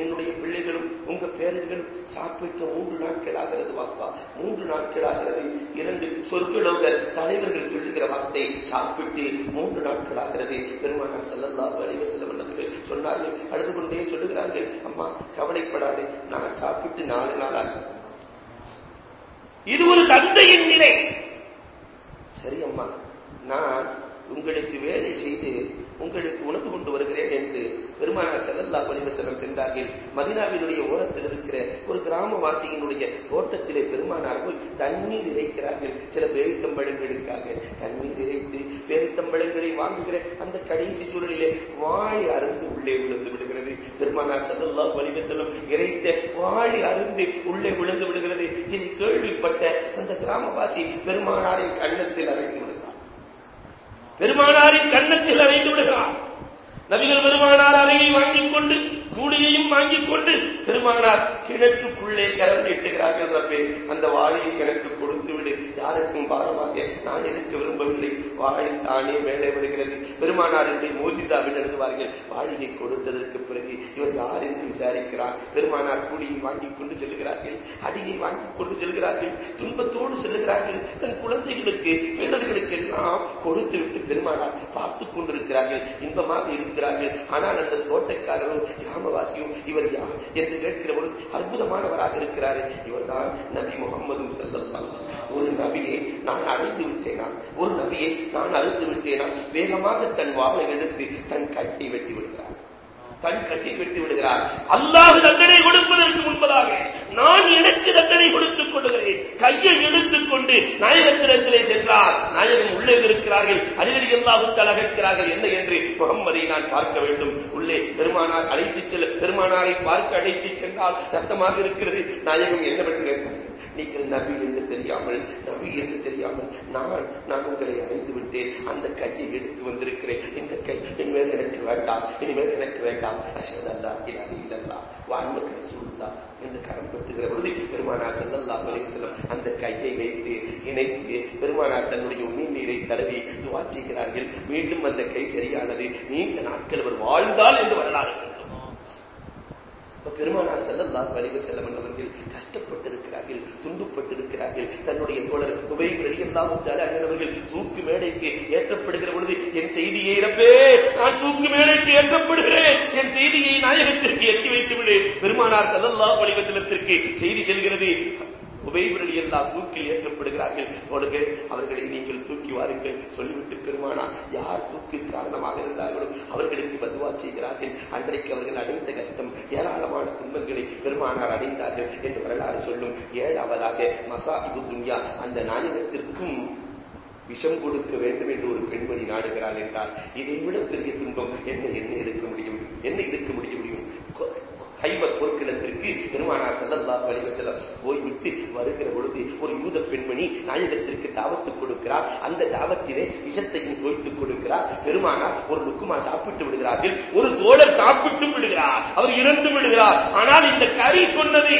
என்னுடைய பிள்ளைகளும் உங்க பேரன்களும் சாப்பிட்டு மூன்று நாட்கள் ஆகிறது வாப்பா மூன்று நாட்கள் ஆகிறது இரண்டு சொற்களோக தலைவர்கள் சொல்லுகிற வார்த்தை சாப்பிட்டு மூன்று நாட்கள் ஆகிறது பெருமானார் செல்லல்லா வலிவ செல்ல சொன்னார்கள் அழுது கொண்டே சொல்லுகிறார்கள் அம்மா கவலைப்படாதே நான் சாப்பிட்டு நாலு நாள் இது ஒரு தந்தையின் நிலை. சரி அம்மா நான் உங்களுக்கு வேலை செய்து உங்களுக்கு உணவு கொண்டு வருகிறேன் என்று பெருமானார் செல்லல்லா பணிவசனம் சென்றார்கள். மதினாவினுடைய ஓரத்தில் இருக்கிற ஒரு கிராமவாசியினுடைய தோட்டத்திலே பெருமானார் போய் தண்ணீர் இறைக்கிறார்கள். சில பேரித்தம்பழங்களுக்காக தண்ணீர் இறைத்து பேரித்தம்பழங்களை வாங்குகிற அந்த கடைசி சூழலிலே வாழி அருந்து உள்ளே விழுந்து விடுகிறது. பெருமானார் செல்லல்லா பணிவசனம் இறைத்த வாழி அருந்து உள்ளே விழுந்து விடுகிறது. இதை கேள்விப்பட்ட அந்த கிராமவாசி பெருமானாரின் கண்ணத்தில் அறைந்து விடுகிறது பெருமானாரின் கண்ணத்தில் அறைந்து விடுகிறார். நபிகள் பெருமானார் அறையை வாங்கிக் கொண்டு கூலியையும் வாங்கிக் கொண்டு பெருமானார் கிணற்றுக்குள்ளே கரண்டு இட்டுகிறார்கள் ரப்பே. அந்த வாழையை எனக்கு கொடுத்து விடு. யாருக்கும் பாரமாக நான் இருக்க விரும்பவில்லை. வாழை தானே மேலே வருகிறது. பெருமானார் என்று மோஜிசாவில் எழுதுவார்கள் வாழியை கொடுத்ததற்கு பிறகு இவர் யார் என்று விசாரிக்கிறார். பெருமானார் கூலியை வாங்கிக் கொண்டு செல்கிறார்கள் அடியை வாங்கிக் கொண்டு செல்கிறார்கள் துன்பத்தோடு செல்கிறார்கள். தன் குழந்தைகளுக்கு பிறர்களுக்கு எல்லாம் கொடுத்து விட்டு பெருமானார் பார்த்துக் கொண்டிருக்கிறார்கள் இன்பமாக இருக்கிறார்கள். ஆனால் அந்த தோட்டக்காரரும் கிராமவாசியும் இவர் யார் என்று கேட்கிற பொழுது அற்புதமானவராக இருக்கிறார். இவர்தான் நபி முகமது செல்லம் ஒரு நபியை நான் அழிந்து விட்டேனா? ஒரு நபியை நான் அழுந்து விட்டேனா? வேகமாக தன் வாழை எடுத்து தன் கட்டை வெட்டி விடுகிறார். தன் கட்டை வெட்டி விடுகிறார். அல்லாஹ் தண்டனை கொடுப்பதற்கு முன்பதாக நான் எனக்கு தண்டனை கொடுத்துக் கொள்கிறேன் கையை எடுத்துக்கொண்டு நாயகத்திடத்திலே சென்றார். நாயகம் உள்ளே இருக்கிறார்கள். அலிகரி எல்லாவும் தலகற்கிறார்கள் என்ன என்று முகம்மதை நான் பார்க்க வேண்டும். உள்ளே பெருமானார் அழைத்து செல்ல பெருமானாரை பார்க்க அழைத்து சென்றால் ரத்தமாக இருக்கிறது. நாயகம் என்னவென்று கேட்டார்கள் நீங்கள் நபி என்று தெரியாமல் நபி என்று தெரியாமல் நான் நான் உங்களை அறிந்து விட்டேன். அந்த கையை எடுத்து வந்திருக்கிறேன். இந்த கை இனிமேல் எனக்கு வேண்டாம். இனிமேல் எனக்கு வேண்டாம். அசதல்லா அல்லா இல்லல்லா வாழ்ந்த கரசூல்லா என்று கரம் பெற்றுகிற பொழுது பெருமானார் செல்லல்லா செல்லம் அந்த கையை வைத்து இணைத்து பெருமானார் தன்னுடைய உண்மை நீரை தடவி துவா செய்கிறார்கள். மீண்டும் அந்த கை சரியானது. நீண்ட நாட்கள் அவர் வாழ்ந்தால் என்று வரலாறு சொல்லும் பெருமானார் செல்லல்லா வலிவர் செல்லம் அவர்கள் இருக்கிறார்கள் துன்பப்பட்டிருக்கிறார்கள். தன்னுடைய தோழர் உபய வெளியல்லாவுத்தால அண்ணனவர்கள் தூக்கு மேடைக்கு ஏற்றப்படுகிற பொழுது என் செய்தியை இறப்பே நான் தூக்கு மேடைக்கு ஏற்றப்படுகிறேன். என் செய்தியை நாயகத்திற்கு எட்டி வைத்து விடு பெருமானார் செல்லல்லா வலிவர் செய்தி செல்கிறது. உபைபுரலி எல்லாம் தூக்கில் ஏற்றப்படுகிறார்கள். தோழர்களே அவர்களை நீங்கள் தூக்கி வாருங்கள். சொல்லிவிட்டு பெருமானா யார் தூக்கு காரணமாக இருந்தார்களோ அவர்களுக்கு பதுவா செய்கிறார்கள். அன்றைக்கு அவர்கள் அடைந்த கஷ்டம் ஏராளமான துன்பங்களை பெருமானார் அடைந்தார்கள் என்று வரலாறு சொல்லும். ஏழாவதாக மசாஹிபு துன்யா அந்த நாயகத்திற்கும் விஷம் கொடுக்க வேண்டும் என்று ஒரு பெண்மணி நாடுகிறாள் என்றால் இதை விட பெரிய துன்பம் என்ன என்ன இருக்க முடியும்? என்ன இருக்க முடிய முடியும்? சைபர் போர்க்கிடத்திற்கு பெருமானார் செல்லல்லா வலிவ செல்லம் போய்விட்டு வருகிற பொழுது ஒரு யூத பெண்மணி நாயகத்திற்கு தாவத்து கொடுக்கிறார். அந்த தாவத்திலே விஷத்தையும் தோய்த்துக் கொடுக்கிறார். பெருமானார் ஒரு லுக்குமா சாப்பிட்டு விடுகிறார்கள். ஒரு தோழர் சாப்பிட்டும் விடுகிறார். அவர் இறந்து விடுகிறார். ஆனால் இந்த கறி சொன்னதே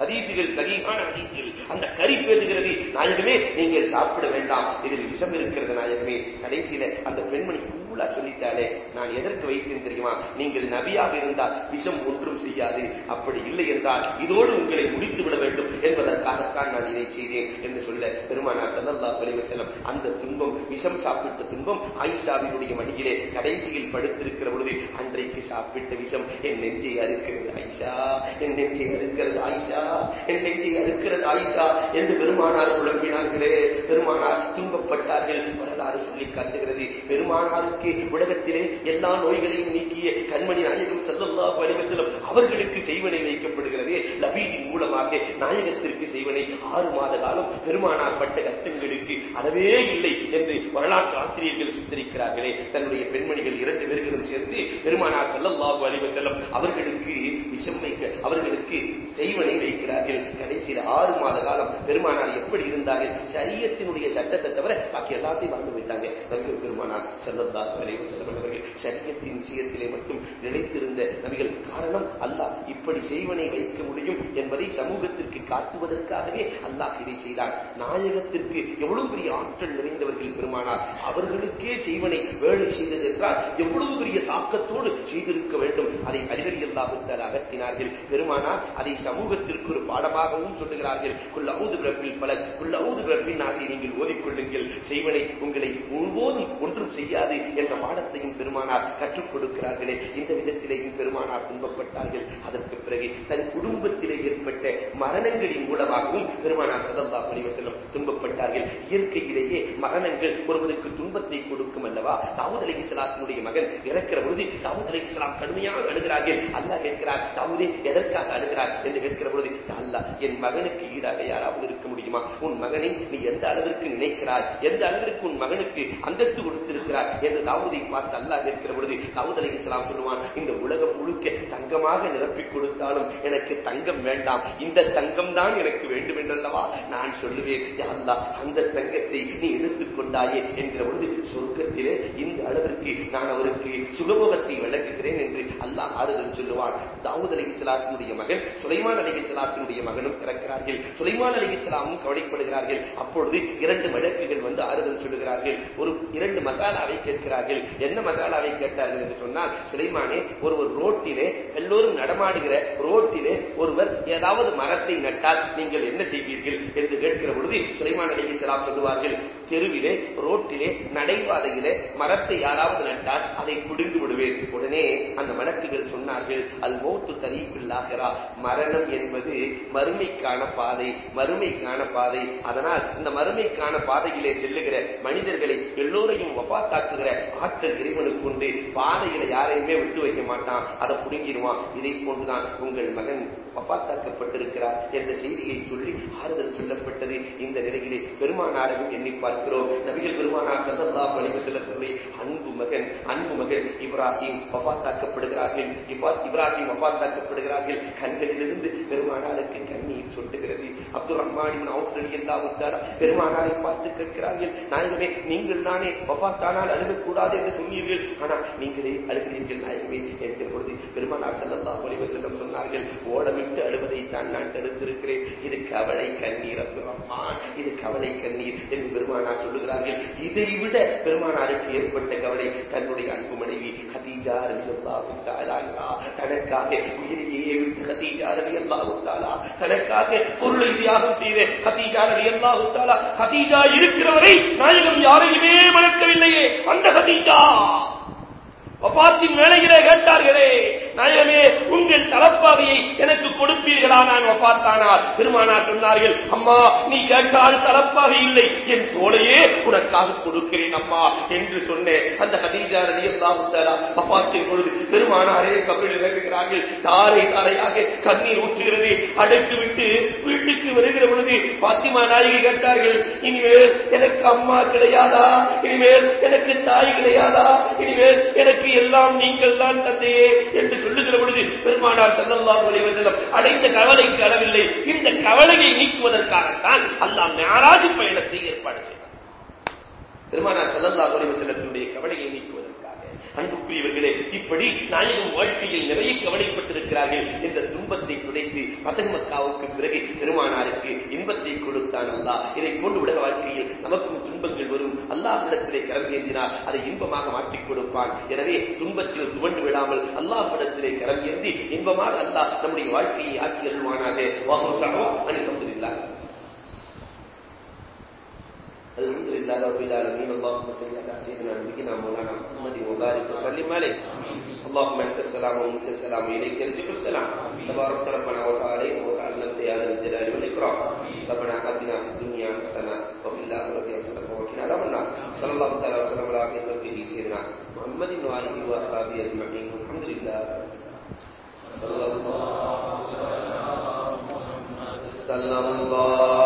ஹதீசுகள் சரியான ஹதீசுகள் அந்த கறி பேசுகிறது நாயகமே நீங்கள் சாப்பிட வேண்டாம். இதில் விஷம் இருக்கிறது நாயகமே. கடைசியில அந்த பெண்மணி கூலா சொல்லிட்டாலே நான் எதற்கு வைத்தேன் தெரியுமா? நீங்கள் நபியாக இருந்தால் விஷம் ஒன்றும் செய்யாது. அப்படி இல்லை என்றால் இதோடு உங்களை முடித்து விட வேண்டும் என்பதற்காகத்தான் நான் இதை செய்தேன் என்று சொல்ல பெருமானார் சல்லல்லா வலிவ செல்லம் அந்த துன்பம் விஷம் சாப்பிட்ட துன்பம் ஆயிஷாவினுடைய மடியிலே கடைசியில் படுத்திருக்கிற பொழுது அன்றைக்கு சாப்பிட்ட விஷம் என் நெஞ்சை அறுக்கிறது ஆயிஷா என் நெஞ்சை அறுக்கிறது ஆயிஷா என் நெஞ்சை அறுக்கிறது ஆயிஷா என்று பெருமானார் குழம்பினார்களே. பெருமானார் துன்பப்பட்டார்கள். வரலாறு சொல்லி காட்டுகிறது. பெருமானாருக்கு உலகத்திலே எல்லா நோய்களையும் நீக்கிய கண்மணி நாயகம் செல்லல்லா பரிவசலம் அவர்களுக்கு செய்வனை வைக்கப்படுகிறது. லபீதின் மூலமாக நாயகத்திற்கு செய்வனை ஆறு மாத காலம் பெருமானார் பட்ட கஷ்டங்களுக்கு அளவே இல்லை என்று வரலாற்று ஆசிரியர்கள் சித்தரிக்கிறார்களே. தன்னுடைய பெண்மணிகள் இரண்டு பேர்களும் சேர்ந்து பெருமானார் செல்லல்லாஹு அலைவ செல்லம் அவர்களுக்கு விஷம் வைக்க அவர்களுக்கு செய்வனை வைக்கிறார்கள். கடைசியில் ஆறு மாத காலம் பெருமானார் எப்படி இருந்தார்கள்? சரியத்தினுடைய சட்டத்தை தவிர பாக்கி எல்லாத்தையும் மறந்து போயிட்டாங்க நபிகள் பெருமானார் செல்லல்லாஹு அலைவ செல்லம் அவர்கள் சரியத்தின் விஷயத்திலே மட்டும் நிலைத்திருந்த நபிகள் காரணம் அல்லாஹ் இப்படி செய்வனை வைக்க முடியும் என்பதை சமூகத்திற்கு காட்டுவதற்காகவே அல்லாஹ் இதை செய்தார். நாயகத்திற்கு எவ்வளவு பெரிய ஆற்றல் நிறைந்தவர்கள் பெருமானார். அவர்களுக்கே செய்வனை வேலை செய்தது என்றால் எவ்வளவு பெரிய தாக்கத்தோடு செய்திருக்க வேண்டும். அதை அலிகடி அல்லாஹுத்தால் அகற்றினார்கள். பெருமானார் அதை சமூகத்திற்கு ஒரு பாடமாகவும் சொல்லுகிறார்கள். குல்லவுது பிறப்பில் பல குல்லவுது பிறப்பின் ஆசை நீங்கள் ஓதிக்கொள்ளுங்கள். செய்வனை உங்களை முழுவதும் ஒன்றும் செய்யாது என்ற பாடத்தையும் பெருமானார் கற்றுக் கொடுக்கிறார்களே. இந்த விதத்திலேயும் பெருமானார் துன்பப்பட்டார்கள். அதற்கு பிறகு தன் குடும்பத்திலே ஏற்பட்ட மரணங்களின் மூலமாகவும் பெருமானார் சதல்லா பணிவ செல்லும் துன்பப்பட்டார்கள். இயற்கையிலேயே மரணங்கள் ஒருவருக்கு துன்பத்தை கொடுக்கும் அல்லவா? தாவூத் அலி இஸ்லாத்தினுடைய மகன் இறக்கிற பொழுது தாவூத் அலி இஸ்லாம் கடுமையாக அழுகிறார்கள். அல்லாஹ் கேட்கிறார் தாவூதே எதற்காக அழுகிறார் என்று கேட்கிற பொழுது அல்லாஹ் என் மகனுக்கு ஈடாக யாராவது இருக்க முடியுமா? உன் மகனை நீ எந்த அளவிற்கு நினைக்கிறாய்? எந்த அளவிற்கு உன் மகனுக்கு அந்தஸ்து கொடுத்திருக்கிறார் என்று தாவூதை பார்த்து அல்லாஹ் கேட்கிற பொழுது தாவூத் அலி இஸ்லாம் சொல்லுவான் இந்த உலகம் முழுக்க தங்கமாக நிரப்பிக் கொடுத்தாலும் எனக்கு தங்கம் வேண்டாம் இந்த தங்கம் தான் எனக்கு வேண்டும் என்றல்லவா? நான் சொல்லுவேன் அல்லா அந்த தங்கத்தை நீ எடுத்துக் கொண்டாயே என்கிற பொழுது சொர்க்கத்திலே இந்த அளவிற்கு நான் அவருக்கு சுகமுகத்தை விளக்குகிறேன் என்று அல்லாஹ் ஆறுதல் சொல்லுவான். தாவூத் அலி இஸ்லாத்தினுடைய மகன் சுலைமான் அலி இஸ்லாத்தினுடைய மகனும் இறக்கிறார்கள். சுலைமான் அலி இஸ்லாமும் கவலைப்படுகிறார்கள். அப்பொழுது இரண்டு வழக்குகள் வந்து ஆறுதல் சொல்லுகிறார்கள். ஒரு இரண்டு மசாலாவை கேட்கிறார்கள்? என்ன மசாலாவை கேட்டார்கள் என்று சொன்னால் சுலைமானே ஒருவர் ரோட்டிலே எல்லோரும் நடமாடுகிற ரோட்டிலே ஒருவர் ஏதாவது மரத்தை நட்டால் நீங்கள் என்ன செய்வீர்கள்? என்று கேட்கிற பொழுது சுலைமான் அலி இஸ்லாம் சொல்லுவார்கள் தெருவிலே ரோட்டிலே நடைபாதையிலே மரத்தை யாராவது நட்டால் அதை குடிந்து விடுவேன். உடனே அந்த வழக்குகள் சொன்னார்கள் அல் மௌத்து தரீக்குள்ளாகிறா மரணம் என்பது மறுமைக்கான பாதை மறுமைக்கான பாதை. அதனால் இந்த மறுமைக்கான பாதையிலே செல்லுகிற மனிதர்களை எல்லோரையும் வபாத்தாக்குகிற ஆற்றல் இறைவனுக்கு உண்டு. பாதையில யாரையுமே விட்டு வைக்க மாட்டான். அதை புடுங்கிடுவான். இதை போன்றுதான் உங்கள் மகன் வபாத்தாக்கப்பட்டிருக்கிறார் என்ற செய்தியை சொல்லி ஆறுதல் சொல்லப்பட்டது. இந்த நிலையிலே பெருமானாரையும் எண்ணி பார்க்கிறோம். நபிகள் பெருமானார் சல்லல்லா பணிவு செல்லக்கூடிய அன்பு மகன் அன்பு மகன் இப்ராஹிம் வபாத்தாக்கப்படுகிறார்கள். இப்ராஹிம் வபாத்தாக்கப்படுகிறார்கள். கண்களிலிருந்து பெருமானாருக்கு கண்ணீர் சொட்டுகிறது. அப்துல் ரஹ்மானின் அவுஃபரலி அல்லாஹுத்தாரா பெருமானாரை பார்த்து கேட்கிறார்கள் நாயகமே நீங்கள் தானே வபாத்தானால் அழுகக்கூடாது என்று சொன்னீர்கள். ஆனால் நீங்களே அழுகிறீர்கள் நாயகமே என்கிற பொழுது பெருமானார் சல்லல்லா பணிவு செல்லம் சொன்னார்கள் விட்டு அழுவதை தான் நான் தடுத்திருக்கிறேன். இது கவலை கண்ணீர் அப்துல் இது கவலை கண்ணீர் என்று பெருமானார் சொல்லுகிறார்கள். இதை விட பெருமானாருக்கு ஏற்பட்ட கவலை தன்னுடைய அன்பு மனைவி ஹதீஜா ரலியல்லாஹு தஆலா தனக்காக உயிரையே விட்டு ஹதீஜா ரலியல்லாஹு தாளா தனக்காக பொருளை தியாகம் செய்த ஹதீஜா ரலியல்லாஹு தாளா ஹதீஜா இருக்கிறவரை நாயகம் யாரையுமே மறக்கவில்லையே. அந்த ஹதீஜா. வஃபாத்தின் வேளையிலே கேட்டார்களே நாயகமே உங்கள் தலப்பாவையை எனக்கு கொடுப்பீர்களா? நான் பார்த்தானால் பெருமானார் சொன்னார்கள் அம்மா நீ கேட்டால் தரப்பாக இல்லை. என் தோளையே உனக்காக கொடுக்கிறேன் அம்மா என்று சொன்னேன். அந்த ஹதீஜா ரலி அல்லாஹு அப்பாத்தின் பொழுது பெருமானாரே கபில் இறங்குகிறார்கள் தாரை தாரையாக கண்ணீர் ஊற்றுகிறது. அடைத்து விட்டு வீட்டுக்கு வருகிற பொழுது பாத்திமா நாயகி கேட்டார்கள் இனிமேல் எனக்கு அம்மா கிடையாதா? இனிமேல் எனக்கு தாய் கிடையாதா? இனிமேல் எனக்கு எல்லாம் நீங்கள் தான் தந்தையே என்று சொல்லுகிற பொழுது பெருமானார் ஸல்லல்லாஹு அலைஹி வஸல்லம் அடைந்த கவலைக்கு அளவில்லை. இந்த கவலையை நீக்குவதற்காகத்தான் அல்லாஹ் மேராஜ் பயணத்தை ஏற்பாடு செய்தார். பெருமானார் ஸல்லல்லாஹு அலைஹி வஸல்லத்துடைய கவலையை நீக்குவது அன்புக்குரியவர்களே இப்படி நாயகம் வாழ்க்கையில் நிறைய கவலைப்பட்டிருக்கிறார்கள் இந்த துன்பத்தை துடைத்து பதன் பிறகு பெருமானாருக்கு இன்பத்தை கொடுத்தான் அல்லாஹ். இதை கொண்டு உலக வாழ்க்கையில் நமக்கும் துன்பங்கள் வரும். அல்லாஹிடத்திலே கரங்கேந்தினார் அதை இன்பமாக மாற்றிக் கொடுப்பான். எனவே துன்பத்தில் துவண்டு விடாமல் அல்லாஹிடத்திலே கரங்கேந்தி இன்பமாக அல்லாஹ் நம்முடைய வாழ்க்கையை ஆக்கி அருள்வானாக. வாகுறாவோ அனுபவம் لله رب العالمين اللهم صل على سيدنا نبينا مولانا محمد وبارك وسلم عليه اللهم انت السلام ومنك السلام اليك يرجع السلام تبارك ربنا وتعالى وتعلمت يا ذا الجلال والاكرام ربنا اتنا في الدنيا حسنه وفي الاخره حسنه وقنا عذاب النار صلى الله تعالى وسلم على خير خلقه سيدنا محمد واله واصحابه اجمعين والحمد لله صلى الله صلى الله